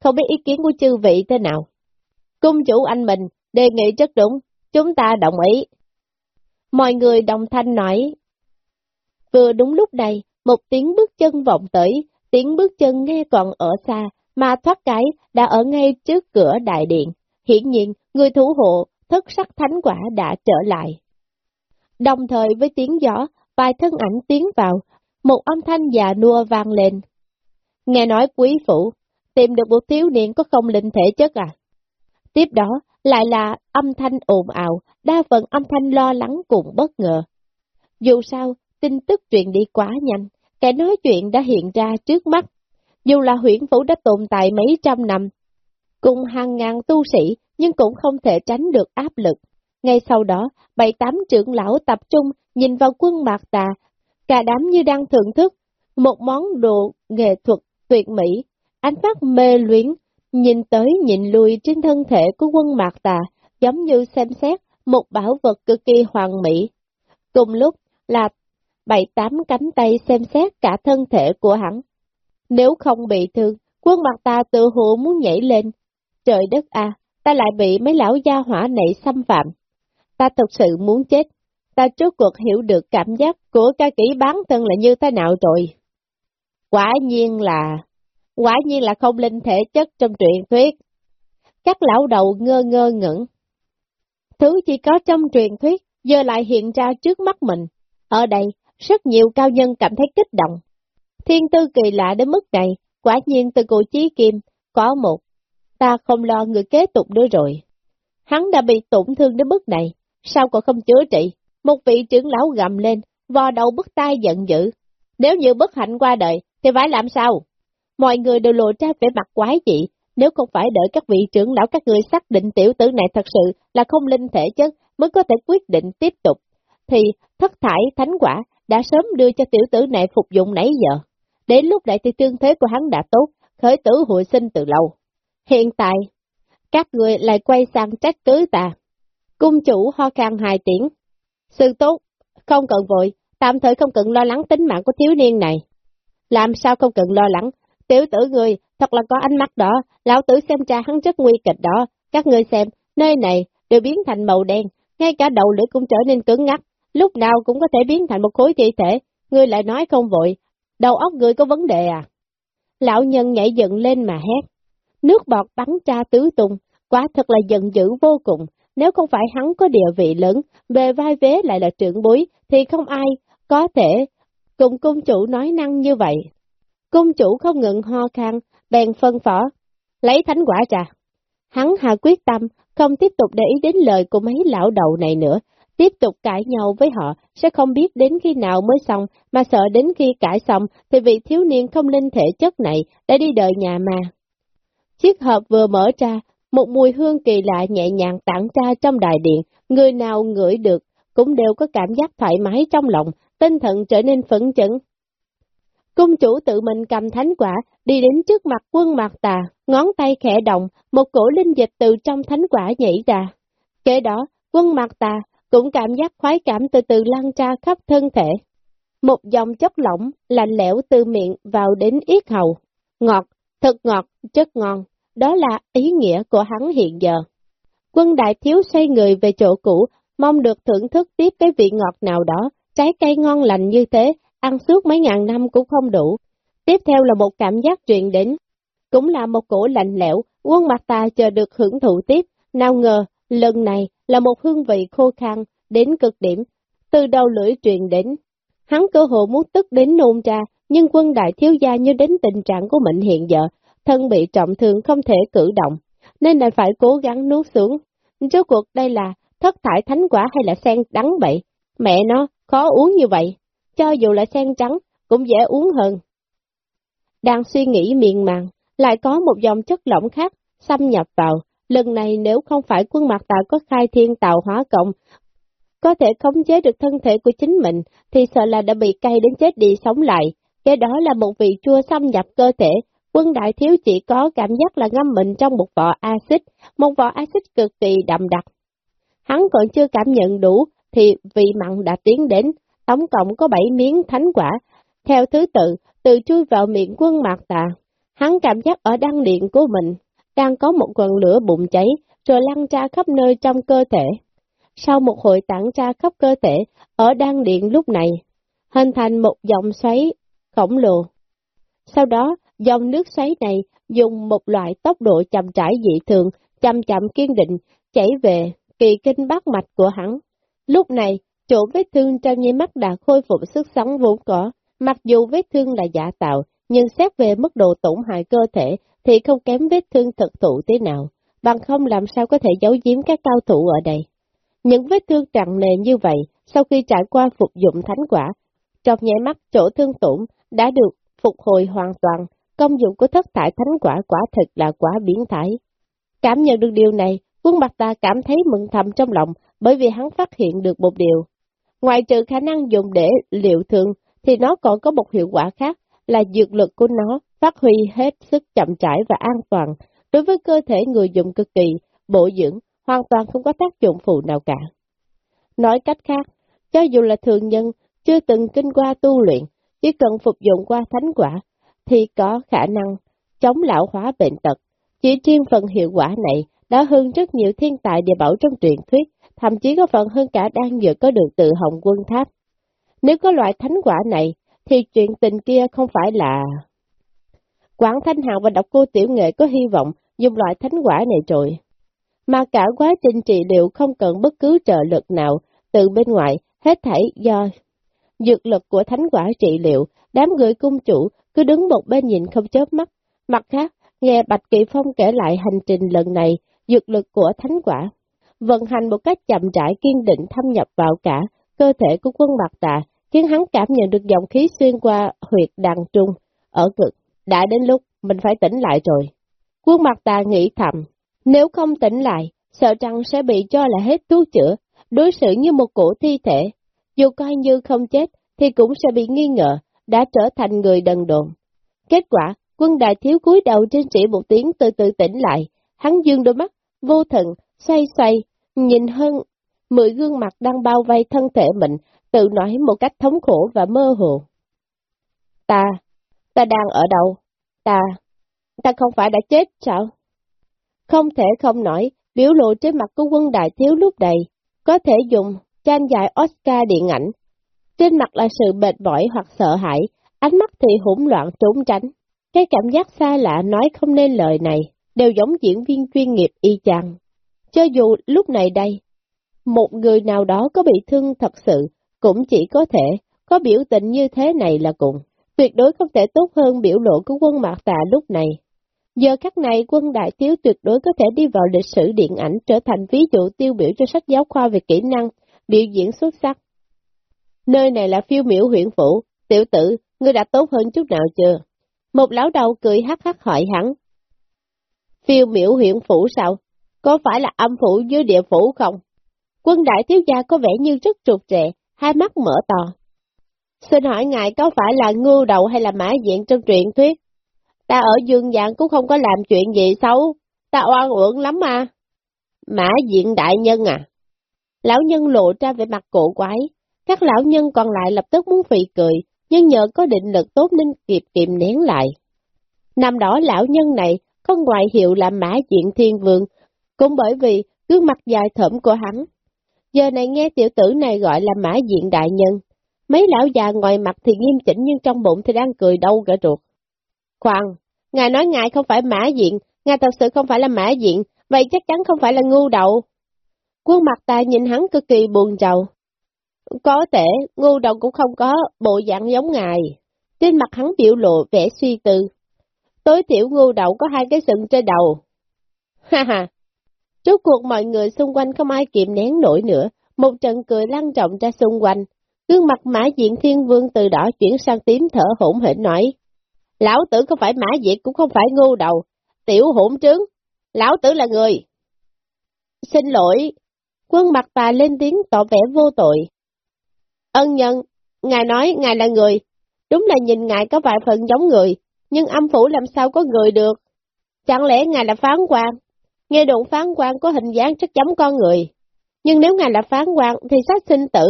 Không biết ý kiến của chư vị thế nào? Cung chủ anh mình, đề nghị rất đúng, chúng ta đồng ý. Mọi người đồng thanh nói. Vừa đúng lúc này, một tiếng bước chân vọng tới, tiếng bước chân nghe còn ở xa, mà thoát cái đã ở ngay trước cửa đại điện. Hiển nhiên, người thủ hộ, thất sắc thánh quả đã trở lại. Đồng thời với tiếng gió, vài thân ảnh tiến vào, một âm thanh già nua vang lên. Nghe nói quý phủ, tìm được một thiếu niên có không linh thể chất à? Tiếp đó, lại là âm thanh ồn ào, đa phần âm thanh lo lắng cùng bất ngờ. Dù sao, tin tức truyền đi quá nhanh, kẻ nói chuyện đã hiện ra trước mắt. Dù là huyện phủ đã tồn tại mấy trăm năm, cùng hàng ngàn tu sĩ, nhưng cũng không thể tránh được áp lực. Ngay sau đó, bảy tám trưởng lão tập trung nhìn vào quân mạc tà, cả đám như đang thưởng thức một món đồ nghệ thuật tuyệt mỹ, ánh mắt mê luyến, nhìn tới nhìn lui trên thân thể của quân mạc tà, giống như xem xét một bảo vật cực kỳ hoàn mỹ. Cùng lúc là bảy tám cánh tay xem xét cả thân thể của hắn. Nếu không bị thương, quân mặt ta tự hồ muốn nhảy lên. Trời đất a, ta lại bị mấy lão gia hỏa này xâm phạm. Ta thật sự muốn chết. Ta trước cuộc hiểu được cảm giác của ca kỹ bán thân là như thế nào rồi. Quả nhiên là, quả nhiên là không linh thể chất trong truyện thuyết. Các lão đầu ngơ ngơ ngẩn. Thứ chỉ có trong truyền thuyết, giờ lại hiện ra trước mắt mình. Ở đây, rất nhiều cao nhân cảm thấy kích động. Thiên tư kỳ lạ đến mức này, quả nhiên từ cụ chí kim, có một. Ta không lo người kế tục nữa rồi. Hắn đã bị tổn thương đến mức này, sao còn không chữa trị? Một vị trưởng lão gầm lên, vò đầu bức tai giận dữ. Nếu như bất hạnh qua đời, thì phải làm sao? Mọi người đều lộ ra vẻ mặt quái dị, nếu không phải đợi các vị trưởng lão các người xác định tiểu tử này thật sự là không linh thể chất mới có thể quyết định tiếp tục, thì thất thải thánh quả đã sớm đưa cho tiểu tử này phục dụng nãy giờ. Đến lúc này thì tương thế của hắn đã tốt, khởi tử hồi sinh từ lâu. Hiện tại, các người lại quay sang trách cứ ta. Cung chủ ho khan hài tiếng. Sư tốt, không cần vội, tạm thời không cần lo lắng tính mạng của thiếu niên này. Làm sao không cần lo lắng, tiểu tử người thật là có ánh mắt đó, lão tử xem cha hắn rất nguy kịch đó, các ngươi xem, nơi này đều biến thành màu đen, ngay cả đầu lưỡi cũng trở nên cứng ngắc, lúc nào cũng có thể biến thành một khối thi thể, ngươi lại nói không vội, đầu óc ngươi có vấn đề à? Lão nhân nhảy dựng lên mà hét, nước bọt bắn cha tứ tung, quá thật là giận dữ vô cùng, nếu không phải hắn có địa vị lớn, về vai vế lại là trưởng bối, thì không ai có thể cùng cung chủ nói năng như vậy. Cung chủ không ngừng ho khan, bèn phân phỏ, lấy thánh quả trà. Hắn hạ quyết tâm, không tiếp tục để ý đến lời của mấy lão đầu này nữa, tiếp tục cãi nhau với họ, sẽ không biết đến khi nào mới xong, mà sợ đến khi cãi xong thì vị thiếu niên không linh thể chất này đã đi đợi nhà mà. Chiếc hộp vừa mở ra, một mùi hương kỳ lạ nhẹ nhàng tản ra trong đại điện, người nào ngửi được cũng đều có cảm giác thoải mái trong lòng, tinh thần trở nên phấn chấn. Cung chủ tự mình cầm thánh quả, đi đến trước mặt quân mạc tà, ngón tay khẽ động, một cổ linh dịch từ trong thánh quả nhảy ra. Kế đó, quân mạc tà cũng cảm giác khoái cảm từ từ lan ra khắp thân thể. Một dòng chất lỏng, lạnh lẽo từ miệng vào đến yết hầu. Ngọt, thật ngọt, chất ngon, đó là ý nghĩa của hắn hiện giờ. Quân đại thiếu xoay người về chỗ cũ, mong được thưởng thức tiếp cái vị ngọt nào đó, trái cây ngon lành như thế, ăn suốt mấy ngàn năm cũng không đủ. Tiếp theo là một cảm giác truyền đến, cũng là một cổ lạnh lẽo, quân mặt ta chờ được hưởng thụ tiếp, nào ngờ, lần này là một hương vị khô khan, đến cực điểm, từ đầu lưỡi truyền đến. Hắn cơ hội muốn tức đến nôn ra, nhưng quân đại thiếu gia như đến tình trạng của mình hiện giờ, thân bị trọng thương không thể cử động, nên lại phải cố gắng nuốt xuống. Rốt cuộc đây là thất thải thánh quả hay là sen đắng bậy? Mẹ nó, khó uống như vậy, cho dù là sen trắng, cũng dễ uống hơn. Đang suy nghĩ miền màng, lại có một dòng chất lỏng khác xâm nhập vào, lần này nếu không phải quân mặt tạo có khai thiên tạo hóa cộng, có thể khống chế được thân thể của chính mình, thì sợ là đã bị cay đến chết đi sống lại, cái đó là một vị chua xâm nhập cơ thể, quân đại thiếu chỉ có cảm giác là ngâm mình trong một vỏ axit, một vỏ axit cực kỳ đậm đặc. Hắn còn chưa cảm nhận đủ, thì vị mặn đã tiến đến, tổng cộng có 7 miếng thánh quả, theo thứ tự, từ chui vào miệng quân mạc tà. Hắn cảm giác ở đăng điện của mình, đang có một quần lửa bụng cháy, rồi lăn ra khắp nơi trong cơ thể. Sau một hồi tản ra khắp cơ thể, ở đăng điện lúc này, hình thành một dòng xoáy khổng lồ. Sau đó, dòng nước xoáy này dùng một loại tốc độ chậm rãi dị thường, chậm chậm kiên định, chảy về kỳ kinh bát mạch của hắn. Lúc này, chỗ vết thương trong nháy mắt đã khôi phục sức sống vốn có, Mặc dù vết thương là giả tạo, nhưng xét về mức độ tổn hại cơ thể thì không kém vết thương thực thụ tí nào, bằng không làm sao có thể giấu giếm các cao thủ ở đây. Những vết thương nặng nề như vậy, sau khi trải qua phục dụng thánh quả, trong nhảy mắt chỗ thương tổn đã được phục hồi hoàn toàn, công dụng của thất thải thánh quả quả thực là quả biến thái. Cảm nhận được điều này, quân mặt ta cảm thấy mừng thầm trong lòng bởi vì hắn phát hiện được một điều. Ngoài trừ khả năng dùng để liệu thương, thì nó còn có một hiệu quả khác là dược lực của nó phát huy hết sức chậm chảy và an toàn, đối với cơ thể người dùng cực kỳ, bổ dưỡng, hoàn toàn không có tác dụng phụ nào cả. Nói cách khác, cho dù là thường nhân, chưa từng kinh qua tu luyện, chỉ cần phục dụng qua thánh quả, thì có khả năng chống lão hóa bệnh tật. Chỉ riêng phần hiệu quả này đã hơn rất nhiều thiên tài địa bảo trong truyền thuyết, thậm chí có phần hơn cả đang dược có được từ hồng quân tháp. Nếu có loại thánh quả này, thì chuyện tình kia không phải là... Quảng Thanh Hạo và độc cô tiểu nghệ có hy vọng dùng loại thánh quả này rồi. Mà cả quá trình trị liệu không cần bất cứ trợ lực nào từ bên ngoài, hết thảy do dược lực của thánh quả trị liệu, đám người cung chủ cứ đứng một bên nhìn không chớp mắt. Mặt khác, nghe Bạch Kỳ Phong kể lại hành trình lần này, dược lực của thánh quả, vận hành một cách chậm rãi kiên định thâm nhập vào cả cơ thể của quân Bạc Tà, khiến hắn cảm nhận được dòng khí xuyên qua huyệt đằng trung, ở cực. Đã đến lúc mình phải tỉnh lại rồi. Quân mặt tà nghĩ thầm, nếu không tỉnh lại, sợ rằng sẽ bị cho là hết thuốc chữa, đối xử như một cổ thi thể. Dù coi như không chết, thì cũng sẽ bị nghi ngờ, đã trở thành người đần độn Kết quả, quân đại thiếu cúi đầu trên chỉ một tiếng từ từ tỉnh lại, hắn dương đôi mắt, vô thần, xoay xoay, nhìn hơn mười gương mặt đang bao vây thân thể mình, tự nói một cách thống khổ và mơ hồ. Ta, ta đang ở đâu? Ta, ta không phải đã chết sao? Không thể không nói, biểu lộ trên mặt của quân đại thiếu lúc này, có thể dùng tranh giải Oscar điện ảnh. Trên mặt là sự mệt mỏi hoặc sợ hãi, ánh mắt thì hỗn loạn trốn tránh. Cái cảm giác xa lạ nói không nên lời này, đều giống diễn viên chuyên nghiệp y chang. Cho dù lúc này đây, một người nào đó có bị thương thật sự, cũng chỉ có thể có biểu tình như thế này là cùng. Tuyệt đối không thể tốt hơn biểu lộ của quân Mạc Tà lúc này. Giờ khắc này quân đại thiếu tuyệt đối có thể đi vào lịch sử điện ảnh trở thành ví dụ tiêu biểu cho sách giáo khoa về kỹ năng, biểu diễn xuất sắc. Nơi này là phiêu miểu huyện phủ, tiểu tử, ngươi đã tốt hơn chút nào chưa? Một lão đầu cười hắc hắc hỏi hắn. Phiêu miểu huyện phủ sao? Có phải là âm phủ dưới địa phủ không? Quân đại thiếu gia có vẻ như rất trục trệ, hai mắt mở to. Xin hỏi ngài có phải là ngưu đầu hay là mã diện trong truyện thuyết? Ta ở dương dạng cũng không có làm chuyện gì xấu, ta oan uổng lắm mà. Mã diện đại nhân à? Lão nhân lộ ra về mặt cổ quái, các lão nhân còn lại lập tức muốn phì cười, nhưng nhờ có định lực tốt nên kịp kiềm nén lại. Năm đó lão nhân này có ngoại hiệu là mã diện thiên vương, cũng bởi vì gương mặt dài thẫm của hắn Giờ này nghe tiểu tử này gọi là mã diện đại nhân. Mấy lão già ngoài mặt thì nghiêm chỉnh nhưng trong bụng thì đang cười đâu cả ruột. Khoan, ngài nói ngài không phải mã diện, ngài thật sự không phải là mã diện, vậy chắc chắn không phải là ngu đậu. Quân mặt ta nhìn hắn cực kỳ buồn trầu. Có thể, ngu đậu cũng không có bộ dạng giống ngài. Trên mặt hắn biểu lộ vẻ suy tư. Tối thiểu ngu đậu có hai cái sừng trên đầu. Ha ha, Trước cuộc mọi người xung quanh không ai kiềm nén nổi nữa, một trận cười lăn rộng ra xung quanh. Gương mặt mã diện thiên vương từ đỏ chuyển sang tím thở hỗn hển nói. Lão tử không phải mã diện cũng không phải ngu đầu, tiểu hỗn trướng, lão tử là người. Xin lỗi, quân mặt bà lên tiếng tỏ vẻ vô tội. Ân nhân, ngài nói ngài là người, đúng là nhìn ngài có vài phần giống người, nhưng âm phủ làm sao có người được. Chẳng lẽ ngài là phán quan, Nghe đồn phán quan có hình dáng chất giống con người. Nhưng nếu ngài là phán quan thì sát sinh tử,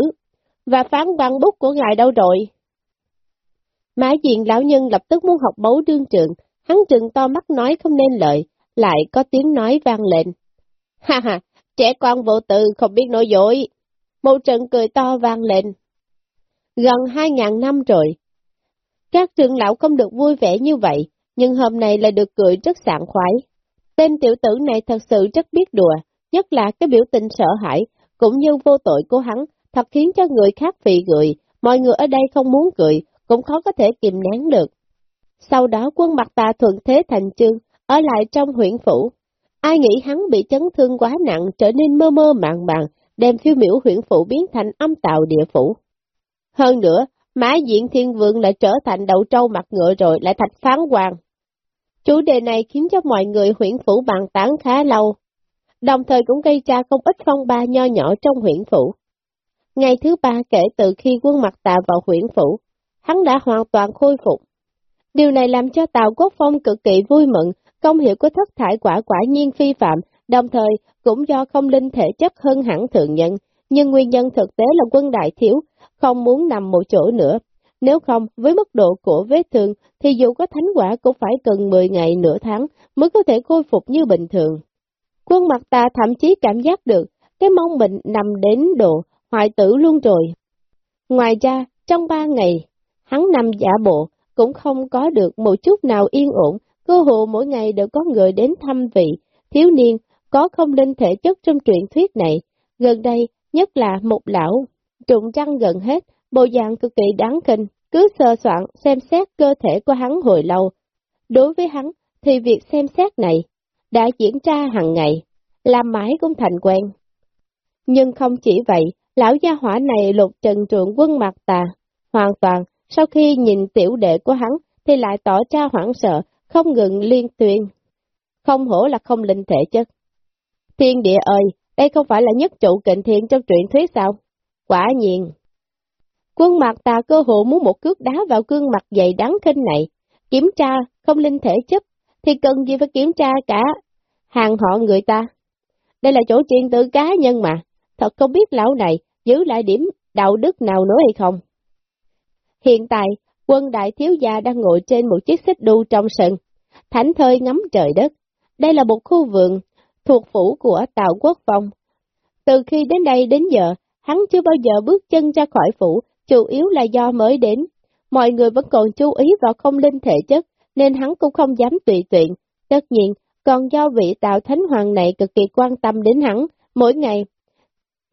và phán quan bút của ngài đâu rồi? Mã diện lão nhân lập tức muốn học bấu đương trường, hắn trừng to mắt nói không nên lợi, lại có tiếng nói vang lên. Ha ha, trẻ con vô tự không biết nổi dối. Một trận cười to vang lên. Gần hai ngàn năm rồi. Các trường lão không được vui vẻ như vậy, nhưng hôm nay lại được cười rất sảng khoái. Tên tiểu tử này thật sự rất biết đùa, nhất là cái biểu tình sợ hãi, cũng như vô tội của hắn, thật khiến cho người khác phì cười, mọi người ở đây không muốn cười, cũng khó có thể kìm nén được. Sau đó quân mặt tà thuận thế thành chương, ở lại trong huyện phủ. Ai nghĩ hắn bị chấn thương quá nặng trở nên mơ mơ màng màng, đem phiêu miểu huyện phủ biến thành âm tạo địa phủ. Hơn nữa, Mã Diện Thiên Vương lại trở thành đầu trâu mặt ngựa rồi lại thành phán hoàng. Chủ đề này khiến cho mọi người huyện phủ bàn tán khá lâu, đồng thời cũng gây ra không ít phong ba nho nhỏ trong huyện phủ. Ngày thứ ba kể từ khi quân mặt tạ vào huyện phủ, hắn đã hoàn toàn khôi phục. Điều này làm cho Tào Quốc Phong cực kỳ vui mừng, công hiệu của thất thải quả quả nhiên phi phạm, đồng thời cũng do không linh thể chất hơn hẳn thượng nhân, nhưng nguyên nhân thực tế là quân đại thiếu, không muốn nằm một chỗ nữa. Nếu không, với mức độ của vết thương, thì dù có thánh quả cũng phải cần 10 ngày nửa tháng mới có thể khôi phục như bình thường. Quân mặt ta thậm chí cảm giác được, cái mong mình nằm đến độ hoại tử luôn rồi. Ngoài ra, trong ba ngày, hắn nằm giả bộ, cũng không có được một chút nào yên ổn, cơ hồ mỗi ngày đều có người đến thăm vị, thiếu niên, có không linh thể chất trong truyện thuyết này. Gần đây, nhất là một lão, trụng trăng gần hết, bộ dạng cực kỳ đáng kinh, cứ sơ soạn xem xét cơ thể của hắn hồi lâu. Đối với hắn, thì việc xem xét này đã diễn ra hàng ngày, làm mãi cũng thành quen. Nhưng không chỉ vậy, lão gia hỏa này lục trần trượng quân mặt tà, hoàn toàn, sau khi nhìn tiểu đệ của hắn, thì lại tỏ ra hoảng sợ, không ngừng liên tuyên. Không hổ là không linh thể chất. Thiên địa ơi, đây không phải là nhất trụ kịnh thiên trong truyện thuyết sao? Quả nhiên. Quân mặt tà cơ hộ muốn một cước đá vào cương mặt dày đáng khinh này, kiểm tra không linh thể chấp thì cần gì phải kiểm tra cả hàng họ người ta. Đây là chỗ chuyện tự cá nhân mà, thật không biết lão này giữ lại điểm đạo đức nào nữa hay không. Hiện tại, quân đại thiếu gia đang ngồi trên một chiếc xích đu trong sân, thảnh thơi ngắm trời đất. Đây là một khu vườn thuộc phủ của Tào Quốc Phong. Từ khi đến đây đến giờ, hắn chưa bao giờ bước chân ra khỏi phủ, chủ yếu là do mới đến. Mọi người vẫn còn chú ý vào không linh thể chất, nên hắn cũng không dám tùy tiện. Tất nhiên, còn do vị tạo thánh hoàng này cực kỳ quan tâm đến hắn, mỗi ngày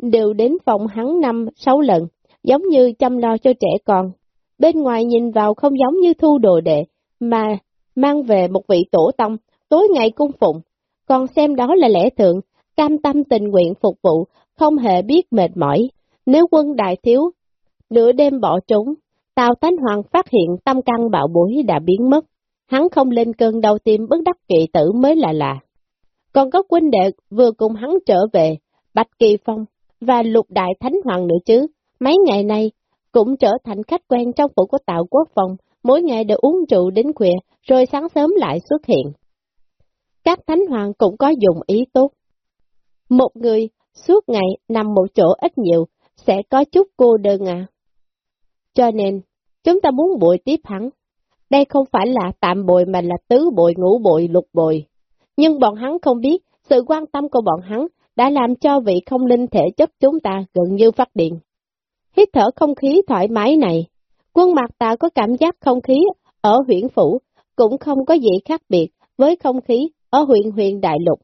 đều đến phòng hắn năm, sáu lần, giống như chăm lo cho trẻ con. Bên ngoài nhìn vào không giống như thu đồ đệ, mà mang về một vị tổ tông, tối ngày cung phụng, còn xem đó là lẽ thượng, cam tâm tình nguyện phục vụ, không hề biết mệt mỏi. Nếu quân đại thiếu, nửa đêm bỏ trốn, Tào Thánh Hoàng phát hiện tâm căn bạo bối đã biến mất, hắn không lên cơn đau tim bất đắc kỳ tử mới là lạ. Còn có quân đệ vừa cùng hắn trở về, Bạch Kỳ Phong và Lục Đại Thánh Hoàng nữa chứ, mấy ngày nay cũng trở thành khách quen trong phủ của Tào Quốc Phong, mỗi ngày đều uống rượu đến khuya, rồi sáng sớm lại xuất hiện. Các thánh hoàng cũng có dùng ý tốt. Một người suốt ngày nằm một chỗ ít nhiều, sẽ có chút cô đơn à. Cho nên, chúng ta muốn bội tiếp hắn. Đây không phải là tạm bội mà là tứ bội, ngũ bội, lục bội. Nhưng bọn hắn không biết, sự quan tâm của bọn hắn đã làm cho vị không linh thể chất chúng ta gần như phát điện. Hít thở không khí thoải mái này, quân mặt ta có cảm giác không khí ở huyện phủ cũng không có gì khác biệt với không khí ở huyện huyện đại lục.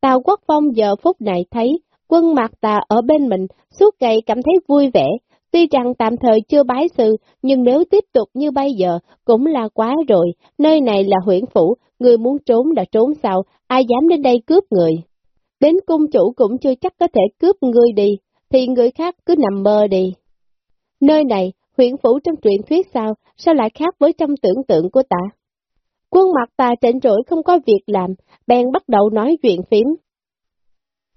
Tào Quốc Phong giờ phút này thấy quân mặt tà ở bên mình suốt ngày cảm thấy vui vẻ, tuy rằng tạm thời chưa bái sư, nhưng nếu tiếp tục như bây giờ cũng là quá rồi, nơi này là huyện phủ, người muốn trốn đã trốn sao, ai dám đến đây cướp người. Đến cung chủ cũng chưa chắc có thể cướp người đi, thì người khác cứ nằm mơ đi. Nơi này, huyện phủ trong truyện thuyết sao, sao lại khác với trong tưởng tượng của ta? Quân mặt ta trịnh rỗi không có việc làm, bèn bắt đầu nói chuyện phím.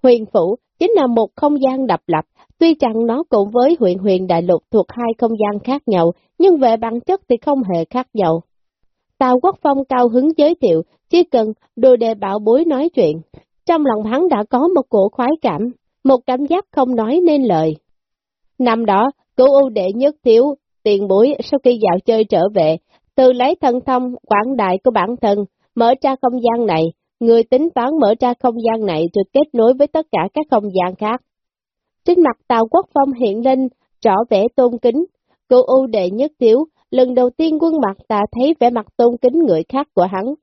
Huyền phủ chính là một không gian độc lập, tuy rằng nó cùng với huyện huyền đại lục thuộc hai không gian khác nhau, nhưng về bản chất thì không hề khác nhau. Tào Quốc Phong cao hứng giới thiệu, chỉ cần đồ đề bảo bối nói chuyện. Trong lòng hắn đã có một cổ khoái cảm, một cảm giác không nói nên lời. Năm đó, cửu ưu đệ nhất thiếu, tiền bối sau khi dạo chơi trở về, từ lấy thân thông quảng đại của bản thân, mở ra không gian này, người tính toán mở ra không gian này rồi kết nối với tất cả các không gian khác. Trên mặt Tàu Quốc Phong hiện lên rõ vẻ tôn kính, cô ưu đệ nhất tiểu lần đầu tiên quân mặt ta thấy vẻ mặt tôn kính người khác của hắn.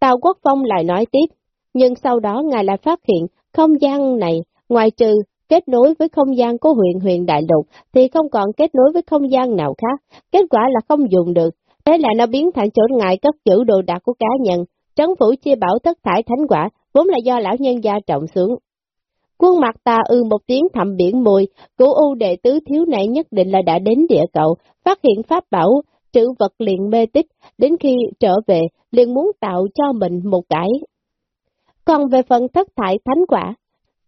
Tàu Quốc Phong lại nói tiếp, nhưng sau đó ngài lại phát hiện không gian này, ngoài trừ kết nối với không gian của huyện huyền đại lục thì không còn kết nối với không gian nào khác, kết quả là không dùng được, thế là nó biến thành chỗ ngại cất giữ đồ đạc của cá nhân, trấn phủ chia bảo thất thải thánh quả, vốn là do lão nhân gia trọng xuống. Quân mặt ta ư một tiếng thầm biển mùi, cửu u đệ tứ thiếu này nhất định là đã đến địa cậu, phát hiện pháp bảo, trữ vật liền mê tích, đến khi trở về, liền muốn tạo cho mình một cái. Còn về phần thất thải thánh quả,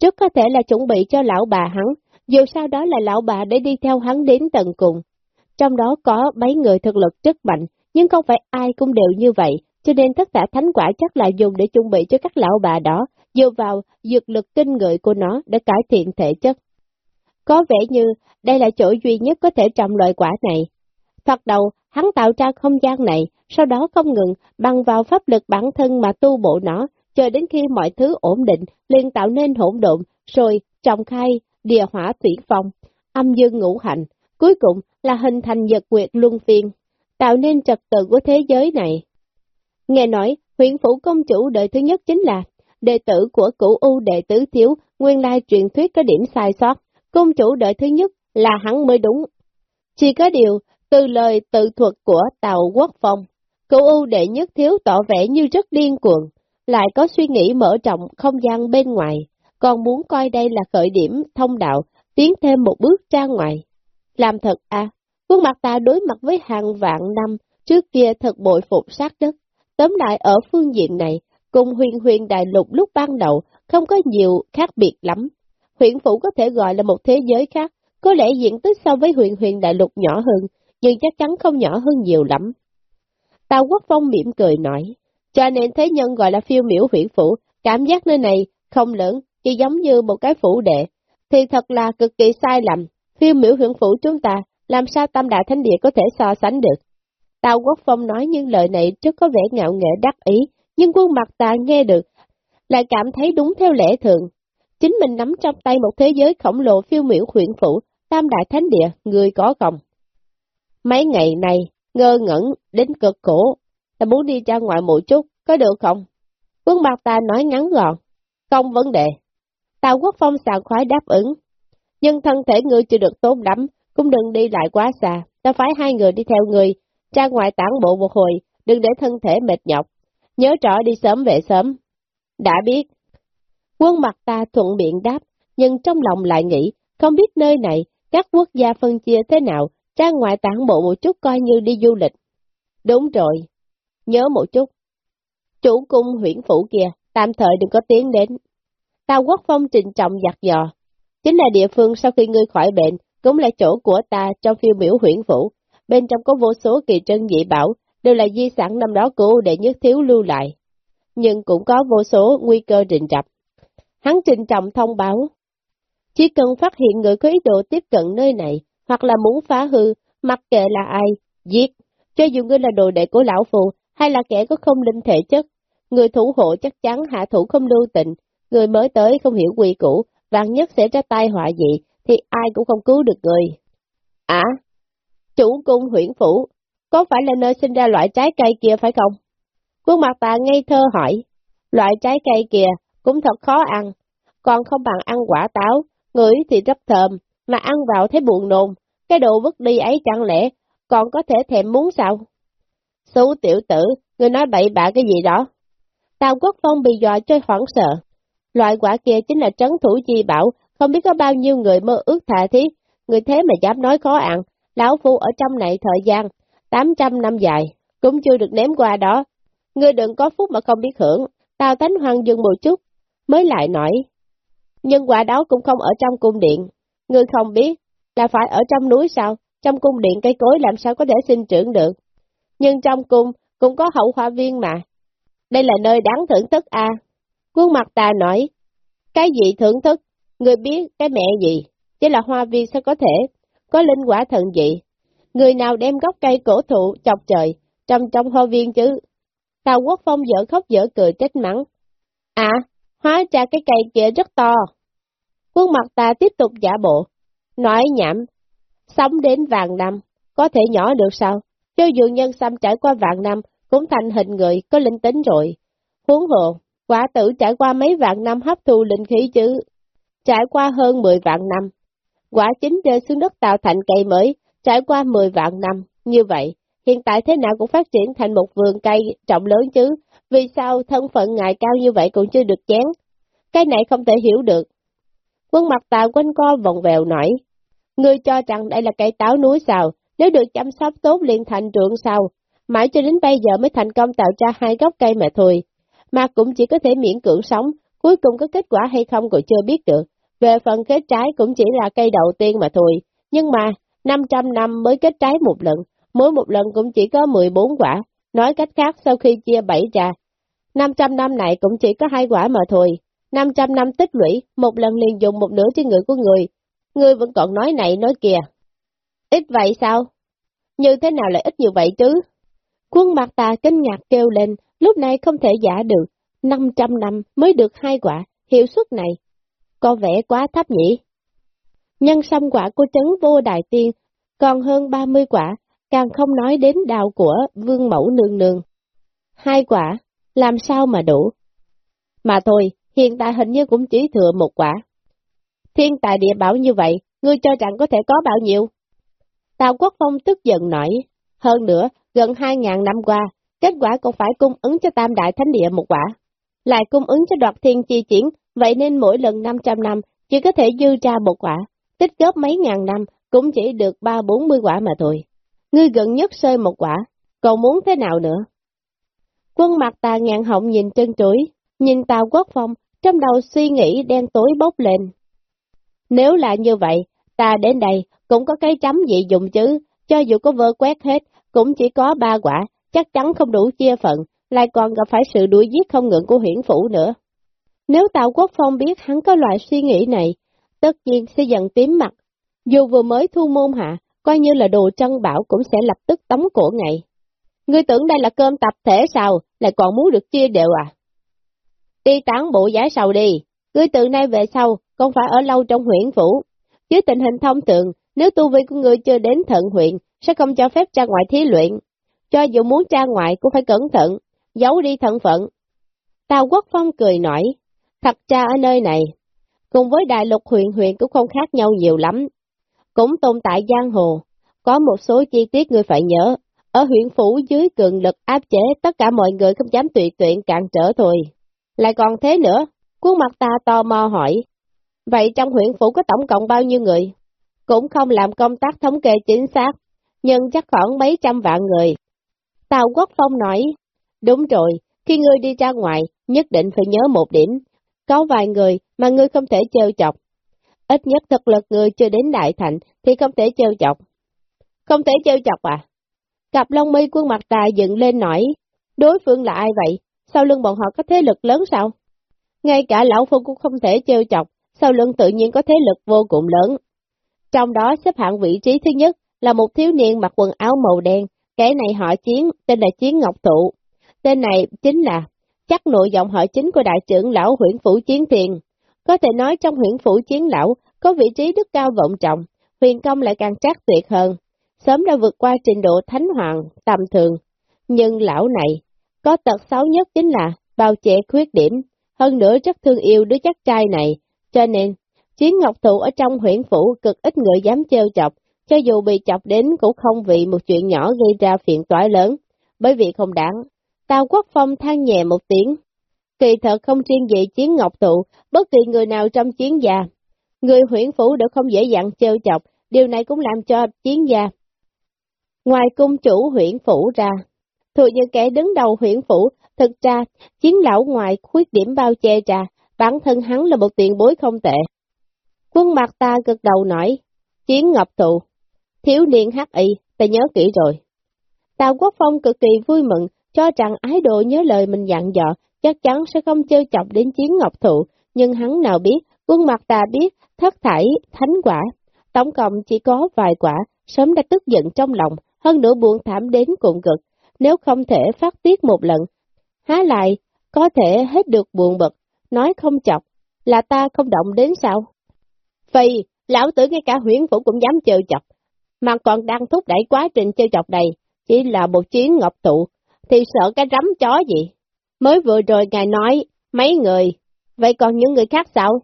trước có thể là chuẩn bị cho lão bà hắn, dù sao đó là lão bà để đi theo hắn đến tận cùng. Trong đó có mấy người thực lực rất mạnh, nhưng không phải ai cũng đều như vậy, cho nên tất cả thánh quả chắc là dùng để chuẩn bị cho các lão bà đó, dựa vào dược lực kinh người của nó để cải thiện thể chất. Có vẻ như đây là chỗ duy nhất có thể trồng loại quả này. Thoạt đầu, hắn tạo ra không gian này, sau đó không ngừng bằng vào pháp lực bản thân mà tu bộ nó, chờ đến khi mọi thứ ổn định, liền tạo nên hỗn độn, rồi trồng khai, địa hỏa thủy phong, âm dương ngũ hành, cuối cùng là hình thành nhật nguyệt luân phiên, tạo nên trật tự của thế giới này. Nghe nói, huyện phủ công chủ đời thứ nhất chính là đệ tử của cửu U đệ tứ thiếu, nguyên lai truyền thuyết có điểm sai sót, công chủ đời thứ nhất là hắn mới đúng. Chỉ có điều, từ lời tự thuật của Tàu Quốc Phong, cửu U đệ nhất thiếu tỏ vẻ như rất điên cuồng, lại có suy nghĩ mở rộng không gian bên ngoài, còn muốn coi đây là khởi điểm thông đạo, tiến thêm một bước ra ngoài. Làm thật à, khuôn mặt ta đối mặt với hàng vạn năm, trước kia thật bội phục sát đất. Tóm lại ở phương diện này, cùng huyền huyền đại lục lúc ban đầu không có nhiều khác biệt lắm. Huyện phủ có thể gọi là một thế giới khác, có lẽ diện tích so với huyền huyền đại lục nhỏ hơn, nhưng chắc chắn không nhỏ hơn nhiều lắm. Tào Quốc Phong mỉm cười nói, cho nên thế nhân gọi là phiêu miểu huyện phủ, cảm giác nơi này không lớn, chỉ giống như một cái phủ đệ, thì thật là cực kỳ sai lầm. Phiêu miểu huyện phủ chúng ta, làm sao tam đại thánh địa có thể so sánh được? Tào Quốc Phong nói những lời này rất có vẻ ngạo nghệ đắc ý, nhưng quân mặt ta nghe được, lại cảm thấy đúng theo lẽ thường. Chính mình nắm trong tay một thế giới khổng lồ phiêu miểu huyện phủ, tam đại thánh địa, người có không? Mấy ngày này, ngơ ngẩn, đến cực cổ, ta muốn đi ra ngoài một chút, có được không? Quân mặt ta nói ngắn gọn, không vấn đề. Tào Quốc Phong sàng khoái đáp ứng, nhưng thân thể ngươi chưa được tốt lắm, cũng đừng đi lại quá xa, ta phải hai người đi theo người, ra ngoài tản bộ một hồi, đừng để thân thể mệt nhọc, nhớ rõ đi sớm về sớm. Đã biết. Quân mặt ta thuận miệng đáp, nhưng trong lòng lại nghĩ, không biết nơi này, các quốc gia phân chia thế nào, ra ngoài tản bộ một chút coi như đi du lịch. Đúng rồi, nhớ một chút. Chủ cung huyện phủ kia, tạm thời đừng có tiến đến. Tao quốc phong trình trọng giặt dò. Chính là địa phương sau khi ngươi khỏi bệnh, cũng là chỗ của ta trong phiêu biểu huyện phủ. Bên trong có vô số kỳ trân dị bảo, đều là di sản năm đó của đệ nhất thiếu lưu lại. Nhưng cũng có vô số nguy cơ rình rập. Hắn trình trọng thông báo. Chỉ cần phát hiện người có ý đồ tiếp cận nơi này, hoặc là muốn phá hư, mặc kệ là ai, giết. Cho dù ngươi là đồ đệ của lão phù, hay là kẻ có không linh thể chất, người thủ hộ chắc chắn hạ thủ không lưu tình, người mới tới không hiểu quy củ, vạn nhất sẽ ra tay họa dị, thì ai cũng không cứu được người. À, chủ cung huyện phủ, có phải là nơi sinh ra loại trái cây kia phải không? Quân mặt tạ ngây thơ hỏi, loại trái cây kia cũng thật khó ăn, còn không bằng ăn quả táo, ngửi thì rất thơm, mà ăn vào thấy buồn nôn, cái đồ vứt đi ấy chẳng lẽ còn có thể thèm muốn sao? Xú tiểu tử, người nói bậy bạ cái gì đó? Tào Quốc Phong bị dọa chơi hoảng sợ. Loại quả kia chính là trấn thủ chi bảo, không biết có bao nhiêu người mơ ước thà thiết, người thế mà dám nói khó ăn, lão phu ở trong này thời gian, 800 năm dài, cũng chưa được ném qua đó. Ngươi đừng có phúc mà không biết hưởng, tao thánh hoàng dừng một chút, mới lại nói. Nhưng quả đó cũng không ở trong cung điện, ngươi không biết, là phải ở trong núi sao, trong cung điện cây cối làm sao có thể sinh trưởng được. Nhưng trong cung cũng có hậu hoa viên mà. Đây là nơi đáng thưởng thức à. Quân mặt ta nói, cái gì thưởng thức, người biết cái mẹ gì, chỉ là hoa viên sao có thể, có linh quả thần dị, Người nào đem gốc cây cổ thụ chọc trời, trong trong hoa viên chứ? Tào Quốc Phong dở khóc dở cười trách mắng. À, hóa ra cái cây kia rất to. Quân mặt ta tiếp tục giả bộ, nói nhảm, sống đến vàng năm, có thể nhỏ được sao? Cho dù nhân xăm trải qua vạn năm, cũng thành hình người có linh tính rồi. Huống hồ, quả tử trải qua mấy vạn năm hấp thu linh khí chứ. trải qua hơn 10 vạn năm. Quả chính rơi xuống đất tạo thành cây mới, trải qua 10 vạn năm. Như vậy, hiện tại thế nào cũng phát triển thành một vườn cây trọng lớn chứ, vì sao thân phận ngài cao như vậy cũng chưa được chén? Cái này không thể hiểu được. Quân mặt tà quanh co vòng vèo nổi. Ngươi cho rằng đây là cây táo núi sao, nếu được chăm sóc tốt liền thành trượng sao, mãi cho đến bây giờ mới thành công tạo ra hai gốc cây mà thôi, mà cũng chỉ có thể miễn cưỡng sống, cuối cùng có kết quả hay không còn chưa biết được. Về phần kết trái cũng chỉ là cây đầu tiên mà thôi, nhưng mà 500 năm mới kết trái một lần, mỗi một lần cũng chỉ có 14 quả, nói cách khác sau khi chia 7 ra, 500 năm này cũng chỉ có hai quả mà thôi, 500 năm tích lũy, một lần liền dùng một nửa trên người của người, người vẫn còn nói này nói kìa. Ít vậy sao? Như thế nào lại ít như vậy chứ? Quân mặt ta kinh ngạc kêu lên, lúc này không thể giả được, 500 năm mới được hai quả, hiệu suất này, có vẻ quá thấp nhỉ? Nhân sâm quả của trấn vô đại tiên, còn hơn 30 quả, càng không nói đến đào của vương mẫu nương nương. Hai quả, làm sao mà đủ? Mà thôi, hiện tại hình như cũng chỉ thừa một quả. Thiên tài địa bảo như vậy, ngươi cho rằng có thể có bao nhiêu? Tào Quốc Phong tức giận nổi hơn nữa, gần 2.000 năm qua, kết quả còn phải cung ứng cho Tam Đại Thánh Địa một quả, lại cung ứng cho đoạt thiên chi triển, vậy nên mỗi lần 500 năm chỉ có thể dư ra một quả, tích góp mấy ngàn năm cũng chỉ được ba bốn mươi quả mà thôi. Ngươi gần nhất sơi một quả, còn muốn thế nào nữa? Quân mặt tà ngàn họng nhìn chân chuối, nhìn Tào Quốc Phong, trong đầu suy nghĩ đen tối bốc lên. Nếu là như vậy, ta đến đây cũng có cái chấm gì dùng chứ, cho dù có vơ quét hết, cũng chỉ có ba quả, chắc chắn không đủ chia phận, lại còn gặp phải sự đuổi giết không ngừng của huyển phủ nữa. Nếu Tào Quốc Phong biết hắn có loại suy nghĩ này, tất nhiên sẽ giận tím mặt. Dù vừa mới thu môn hạ, coi như là đồ trân bảo cũng sẽ lập tức tống cổ ngày. Ngươi tưởng đây là cơm tập thể sao, lại còn muốn được chia đều à? Đi tán bộ giá sầu đi, ngươi từ nay về sau, không phải ở lâu trong huyện phủ. Dưới tình hình thông thường, nếu tu vi của ngươi chưa đến thận huyện, sẽ không cho phép cha ngoại thí luyện. Cho dù muốn cha ngoại cũng phải cẩn thận, giấu đi thân phận. Tào Quốc Phong cười nổi thật ra ở nơi này, cùng với đại lục huyện huyện cũng không khác nhau nhiều lắm. Cũng tồn tại giang hồ, có một số chi tiết người phải nhớ, ở huyện phủ dưới cường lực áp chế tất cả mọi người không dám tùy tiện cạn trở thôi. Lại còn thế nữa, khuôn mặt ta tò mò hỏi, vậy trong huyện phủ có tổng cộng bao nhiêu người? Cũng không làm công tác thống kê chính xác, nhưng chắc khoảng mấy trăm vạn người. Tào Quốc Phong nói, đúng rồi, khi ngươi đi ra ngoài, nhất định phải nhớ một điểm, có vài người mà ngươi không thể trêu chọc. Ít nhất thực lực người chưa đến đại thành thì không thể trêu chọc. Không thể trêu chọc à? Cặp lông mi quân mặt tà dựng lên nổi. Đối phương là ai vậy? Sau lưng bọn họ có thế lực lớn sao? Ngay cả lão phu cũng không thể trêu chọc, sau lưng tự nhiên có thế lực vô cùng lớn. Trong đó xếp hạng vị trí thứ nhất là một thiếu niên mặc quần áo màu đen, kẻ này họ chiến, tên là Chiến Ngọc Thụ. Tên này chính là chắc nội giọng họ chính của đại trưởng lão huyện phủ chiến thiền. Có thể nói trong huyện phủ chiến lão có vị trí đức cao vọng trọng, huyền công lại càng trác tuyệt hơn, sớm đã vượt qua trình độ thánh hoàng, tầm thường. Nhưng lão này, có tật xấu nhất chính là bao che khuyết điểm, hơn nữa rất thương yêu đứa chắc trai này, cho nên, chiến ngọc thụ ở trong huyện phủ cực ít người dám trêu chọc, cho dù bị chọc đến cũng không vì một chuyện nhỏ gây ra phiền toái lớn, bởi vì không đáng. Tào Quốc Phong than nhẹ một tiếng. Kỳ thật không riêng về chiến ngọc Tụ, bất kỳ người nào trong chiến gia. Người huyện phủ đều không dễ dàng trêu chọc, điều này cũng làm cho chiến gia. Ngoài cung chủ huyện phủ ra, thuộc như kẻ đứng đầu huyện phủ, thực ra, chiến lão ngoài khuyết điểm bao che ra, bản thân hắn là một tiền bối không tệ. Quân mặt ta cực đầu nói, chiến ngọc Tụ, thiếu niên hắc y, ta nhớ kỹ rồi. Tào Quốc Phong cực kỳ vui mừng, cho rằng ái độ nhớ lời mình dặn dò, chắc chắn sẽ không chơi chọc đến chiến ngọc thụ, nhưng hắn nào biết, quân mặt ta biết, thất thải, thánh quả, tổng cộng chỉ có vài quả, sớm đã tức giận trong lòng, hơn nữa buồn thảm đến cùng cực, nếu không thể phát tiết một lần, há lại, có thể hết được buồn bực, nói không chọc, là ta không động đến sao? Phi, lão tử ngay cả huyễn vũ cũng dám chơi chọc, mà còn đang thúc đẩy quá trình chơi chọc này, chỉ là một chiến ngọc tụ, thì sợ cái rắm chó gì. Mới vừa rồi ngài nói, mấy người, vậy còn những người khác sao?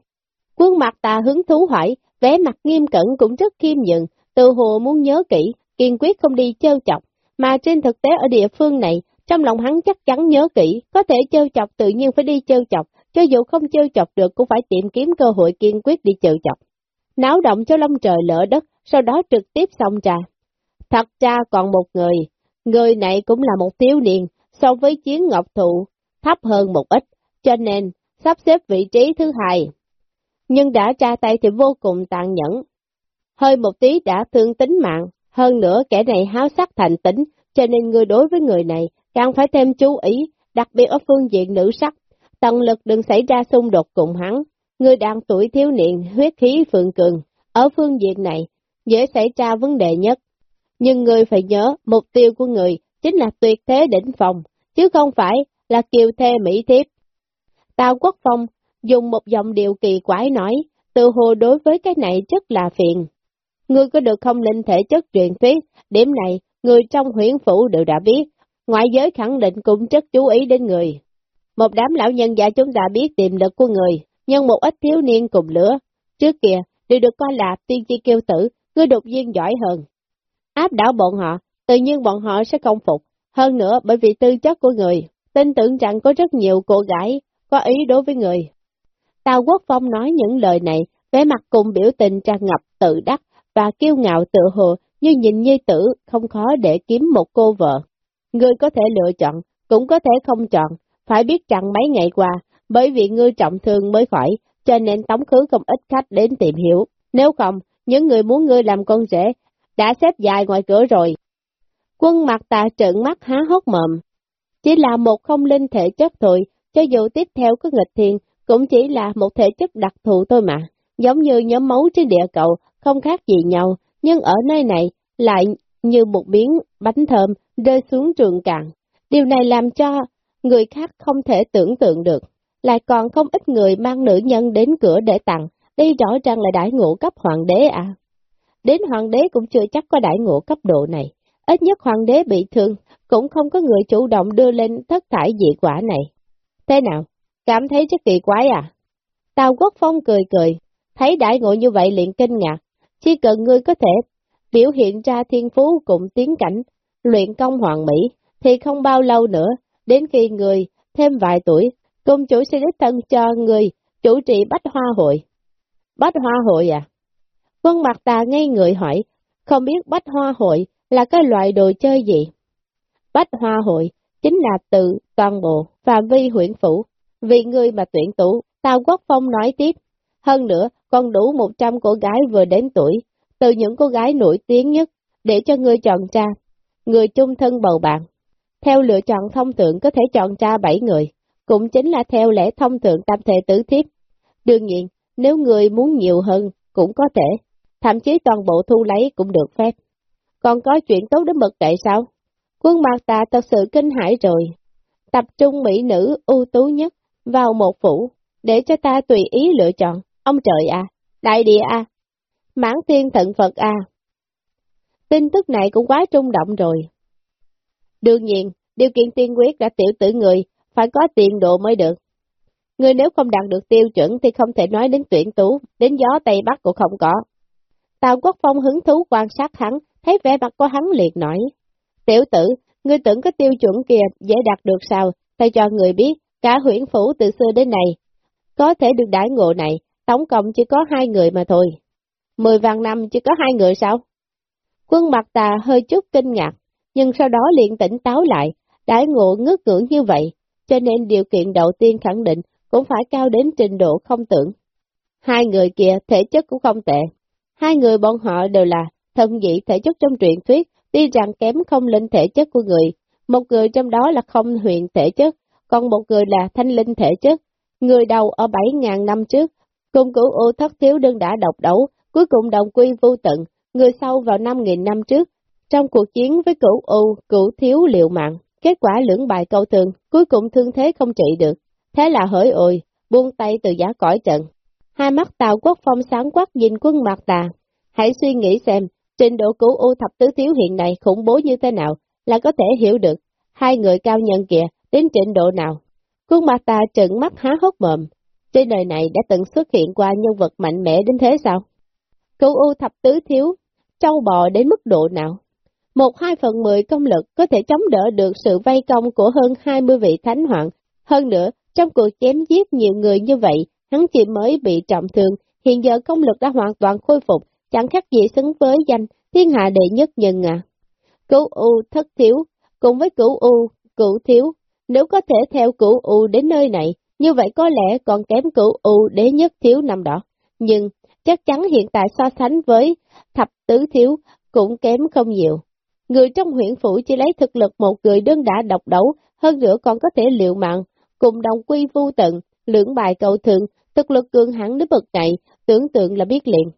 Quân mặt ta hứng thú hỏi, vẻ mặt nghiêm cẩn cũng rất khiêm nhường, từ hồ muốn nhớ kỹ, kiên quyết không đi trêu chọc, mà trên thực tế ở địa phương này, trong lòng hắn chắc chắn nhớ kỹ, có thể trêu chọc tự nhiên phải đi trêu chọc, cho dù không trêu chọc được cũng phải tìm kiếm cơ hội kiên quyết đi trêu chọc. Náo động cho lông trời lỡ đất, sau đó trực tiếp xong trà. Thật ra còn một người, người này cũng là một thiếu niên, so với chiến ngọc thụ, thấp hơn một ít, cho nên sắp xếp vị trí thứ hai. Nhưng đã tra tay thì vô cùng tàn nhẫn. Hơi một tí đã thương tính mạng, hơn nữa kẻ này háo sắc thành tính, cho nên người đối với người này càng phải thêm chú ý, đặc biệt ở phương diện nữ sắc, tận lực đừng xảy ra xung đột cùng hắn. Người đang tuổi thiếu niên, huyết khí phượng cường, ở phương diện này, dễ xảy ra vấn đề nhất. Nhưng người phải nhớ, mục tiêu của người chính là tuyệt thế đỉnh phòng, chứ không phải là kiều thê mỹ thiếp. Tào Quốc Phong dùng một giọng điệu kỳ quái nói, từ hồ đối với cái này rất là phiền. Ngươi có được không linh thể chất truyền thuyết, điểm này người trong huyện phủ đều đã biết, ngoại giới khẳng định cũng rất chú ý đến người. Một đám lão nhân già chúng ta biết tiềm lực của người, nhưng một ít thiếu niên cùng lửa. Trước kia, đều được coi là tiên chi kiêu tử, ngươi đột nhiên giỏi hơn. Áp đảo bọn họ, tự nhiên bọn họ sẽ không phục. Hơn nữa bởi vì tư chất của người, tin tưởng rằng có rất nhiều cô gái có ý đối với người. Tào Quốc Phong nói những lời này, vẻ mặt cùng biểu tình tràn ngập tự đắc và kiêu ngạo tự hồ như nhìn như tử không khó để kiếm một cô vợ. Ngươi có thể lựa chọn, cũng có thể không chọn, phải biết rằng mấy ngày qua, bởi vì ngươi trọng thương mới khỏi, cho nên tống khứ không ít khách đến tìm hiểu. Nếu không, những người muốn ngươi làm con rể, đã xếp dài ngoài cửa rồi. Quân mặt tà trợn mắt há hốc mồm. Chỉ là một không linh thể chất thôi, cho dù tiếp theo có nghịch thiên, cũng chỉ là một thể chất đặc thù thôi mà. Giống như nhóm máu trên địa cầu, không khác gì nhau, nhưng ở nơi này lại như một miếng bánh thơm rơi xuống trường cạn. Điều này làm cho người khác không thể tưởng tượng được. Lại còn không ít người mang nữ nhân đến cửa để tặng, đây rõ ràng là đại ngủ cấp hoàng đế à. Đến hoàng đế cũng chưa chắc có đại ngộ cấp độ này. Ít nhất hoàng đế bị thương, cũng không có người chủ động đưa lên thất thải dị quả này. Thế nào? Cảm thấy rất kỳ quái à? Tào Quốc Phong cười cười, thấy đại ngộ như vậy liền kinh ngạc. Chỉ cần ngươi có thể biểu hiện ra thiên phú cùng tiến cảnh, luyện công hoàng mỹ, thì không bao lâu nữa, đến khi người thêm vài tuổi, công chủ sẽ đích thân cho người chủ trì bách hoa hội. Bách hoa hội à? Quân mặt tà ngay người hỏi, không biết bách hoa hội là cái loại đồ chơi gì? Bách hoa hội chính là từ toàn bộ và vi huyện phủ, vì người mà tuyển tủ, Tào Quốc Phong nói tiếp. Hơn nữa, còn đủ 100 cô gái vừa đến tuổi, từ những cô gái nổi tiếng nhất, để cho người chọn ra, người chung thân bầu bạn. Theo lựa chọn thông thường có thể chọn ra 7 người, cũng chính là theo lẽ thông thường tam thể tứ thiếp. Đương nhiên, nếu người muốn nhiều hơn, cũng có thể, thậm chí toàn bộ thu lấy cũng được phép. Còn có chuyện tốt đến mực vậy sao? Quân mặt tà thật sự kinh hãi rồi. Tập trung mỹ nữ ưu tú nhất vào một phủ, để cho ta tùy ý lựa chọn. Ông trời à, đại địa à, mãn thiên thận Phật à. Tin tức này cũng quá trung động rồi. Đương nhiên, điều kiện tiên quyết là tiểu tử người, phải có tiền độ mới được. Người nếu không đạt được tiêu chuẩn thì không thể nói đến tuyển tú, đến gió Tây Bắc cũng không có. Tào Quốc Phong hứng thú quan sát hắn, thấy vẻ mặt của hắn liệt nổi. Tiểu tử, ngươi tưởng cái tiêu chuẩn kia dễ đạt được sao, ta cho người biết, cả huyện phủ từ xưa đến nay, có thể được đãi ngộ này, tổng cộng chỉ có hai người mà thôi. Mười vạn năm chỉ có hai người sao? Quân mặt tà hơi chút kinh ngạc, nhưng sau đó liền tỉnh táo lại, đãi ngộ ngước ngưỡng như vậy, cho nên điều kiện đầu tiên khẳng định cũng phải cao đến trình độ không tưởng. Hai người kia thể chất cũng không tệ, hai người bọn họ đều là thân dị thể chất trong truyện thuyết, tuy rằng kém không linh thể chất của người, một người trong đó là không huyền thể chất, còn một người là thanh linh thể chất. Người đầu ở 7.000 năm trước, cùng cửu ô thất thiếu đơn đã độc đấu, cuối cùng đồng quy vô tận, người sau vào 5.000 năm trước, trong cuộc chiến với cửu ô, cửu thiếu liệu mạng, kết quả lưỡng bài câu thường, cuối cùng thương thế không trị được. Thế là hỡi ôi, buông tay từ giá cõi trận. Hai mắt tào quốc phong sáng quắc nhìn quân mặt tà. Hãy suy nghĩ xem, trình độ cửu u thập tứ thiếu hiện nay khủng bố như thế nào, là có thể hiểu được. Hai người cao nhân kìa, đến trình độ nào. Quân mặt tà trợn mắt há hốc mồm. Trên đời này đã từng xuất hiện qua nhân vật mạnh mẽ đến thế sao? Cửu U thập tứ thiếu, trâu bò đến mức độ nào? Một hai phần mười công lực có thể chống đỡ được sự vây công của hơn hai mươi vị thánh hoàng. Hơn nữa, trong cuộc chém giết nhiều người như vậy, hắn chỉ mới bị trọng thương, hiện giờ công lực đã hoàn toàn khôi phục, chẳng khác gì xứng với danh thiên hạ đệ nhất nhân à. Cửu U thất thiếu, cùng với cửu U, cửu thiếu, nếu có thể theo cửu U đến nơi này, như vậy có lẽ còn kém cửu U đế nhất thiếu năm đó. Nhưng, chắc chắn hiện tại so sánh với thập tứ thiếu cũng kém không nhiều. Người trong huyện phủ chỉ lấy thực lực một người đơn đã độc đấu, hơn nữa còn có thể liệu mạng, cùng đồng quy vô tận, lưỡng bài cầu thượng, thực lực cường hẳn đến bậc này, tưởng tượng là biết liền.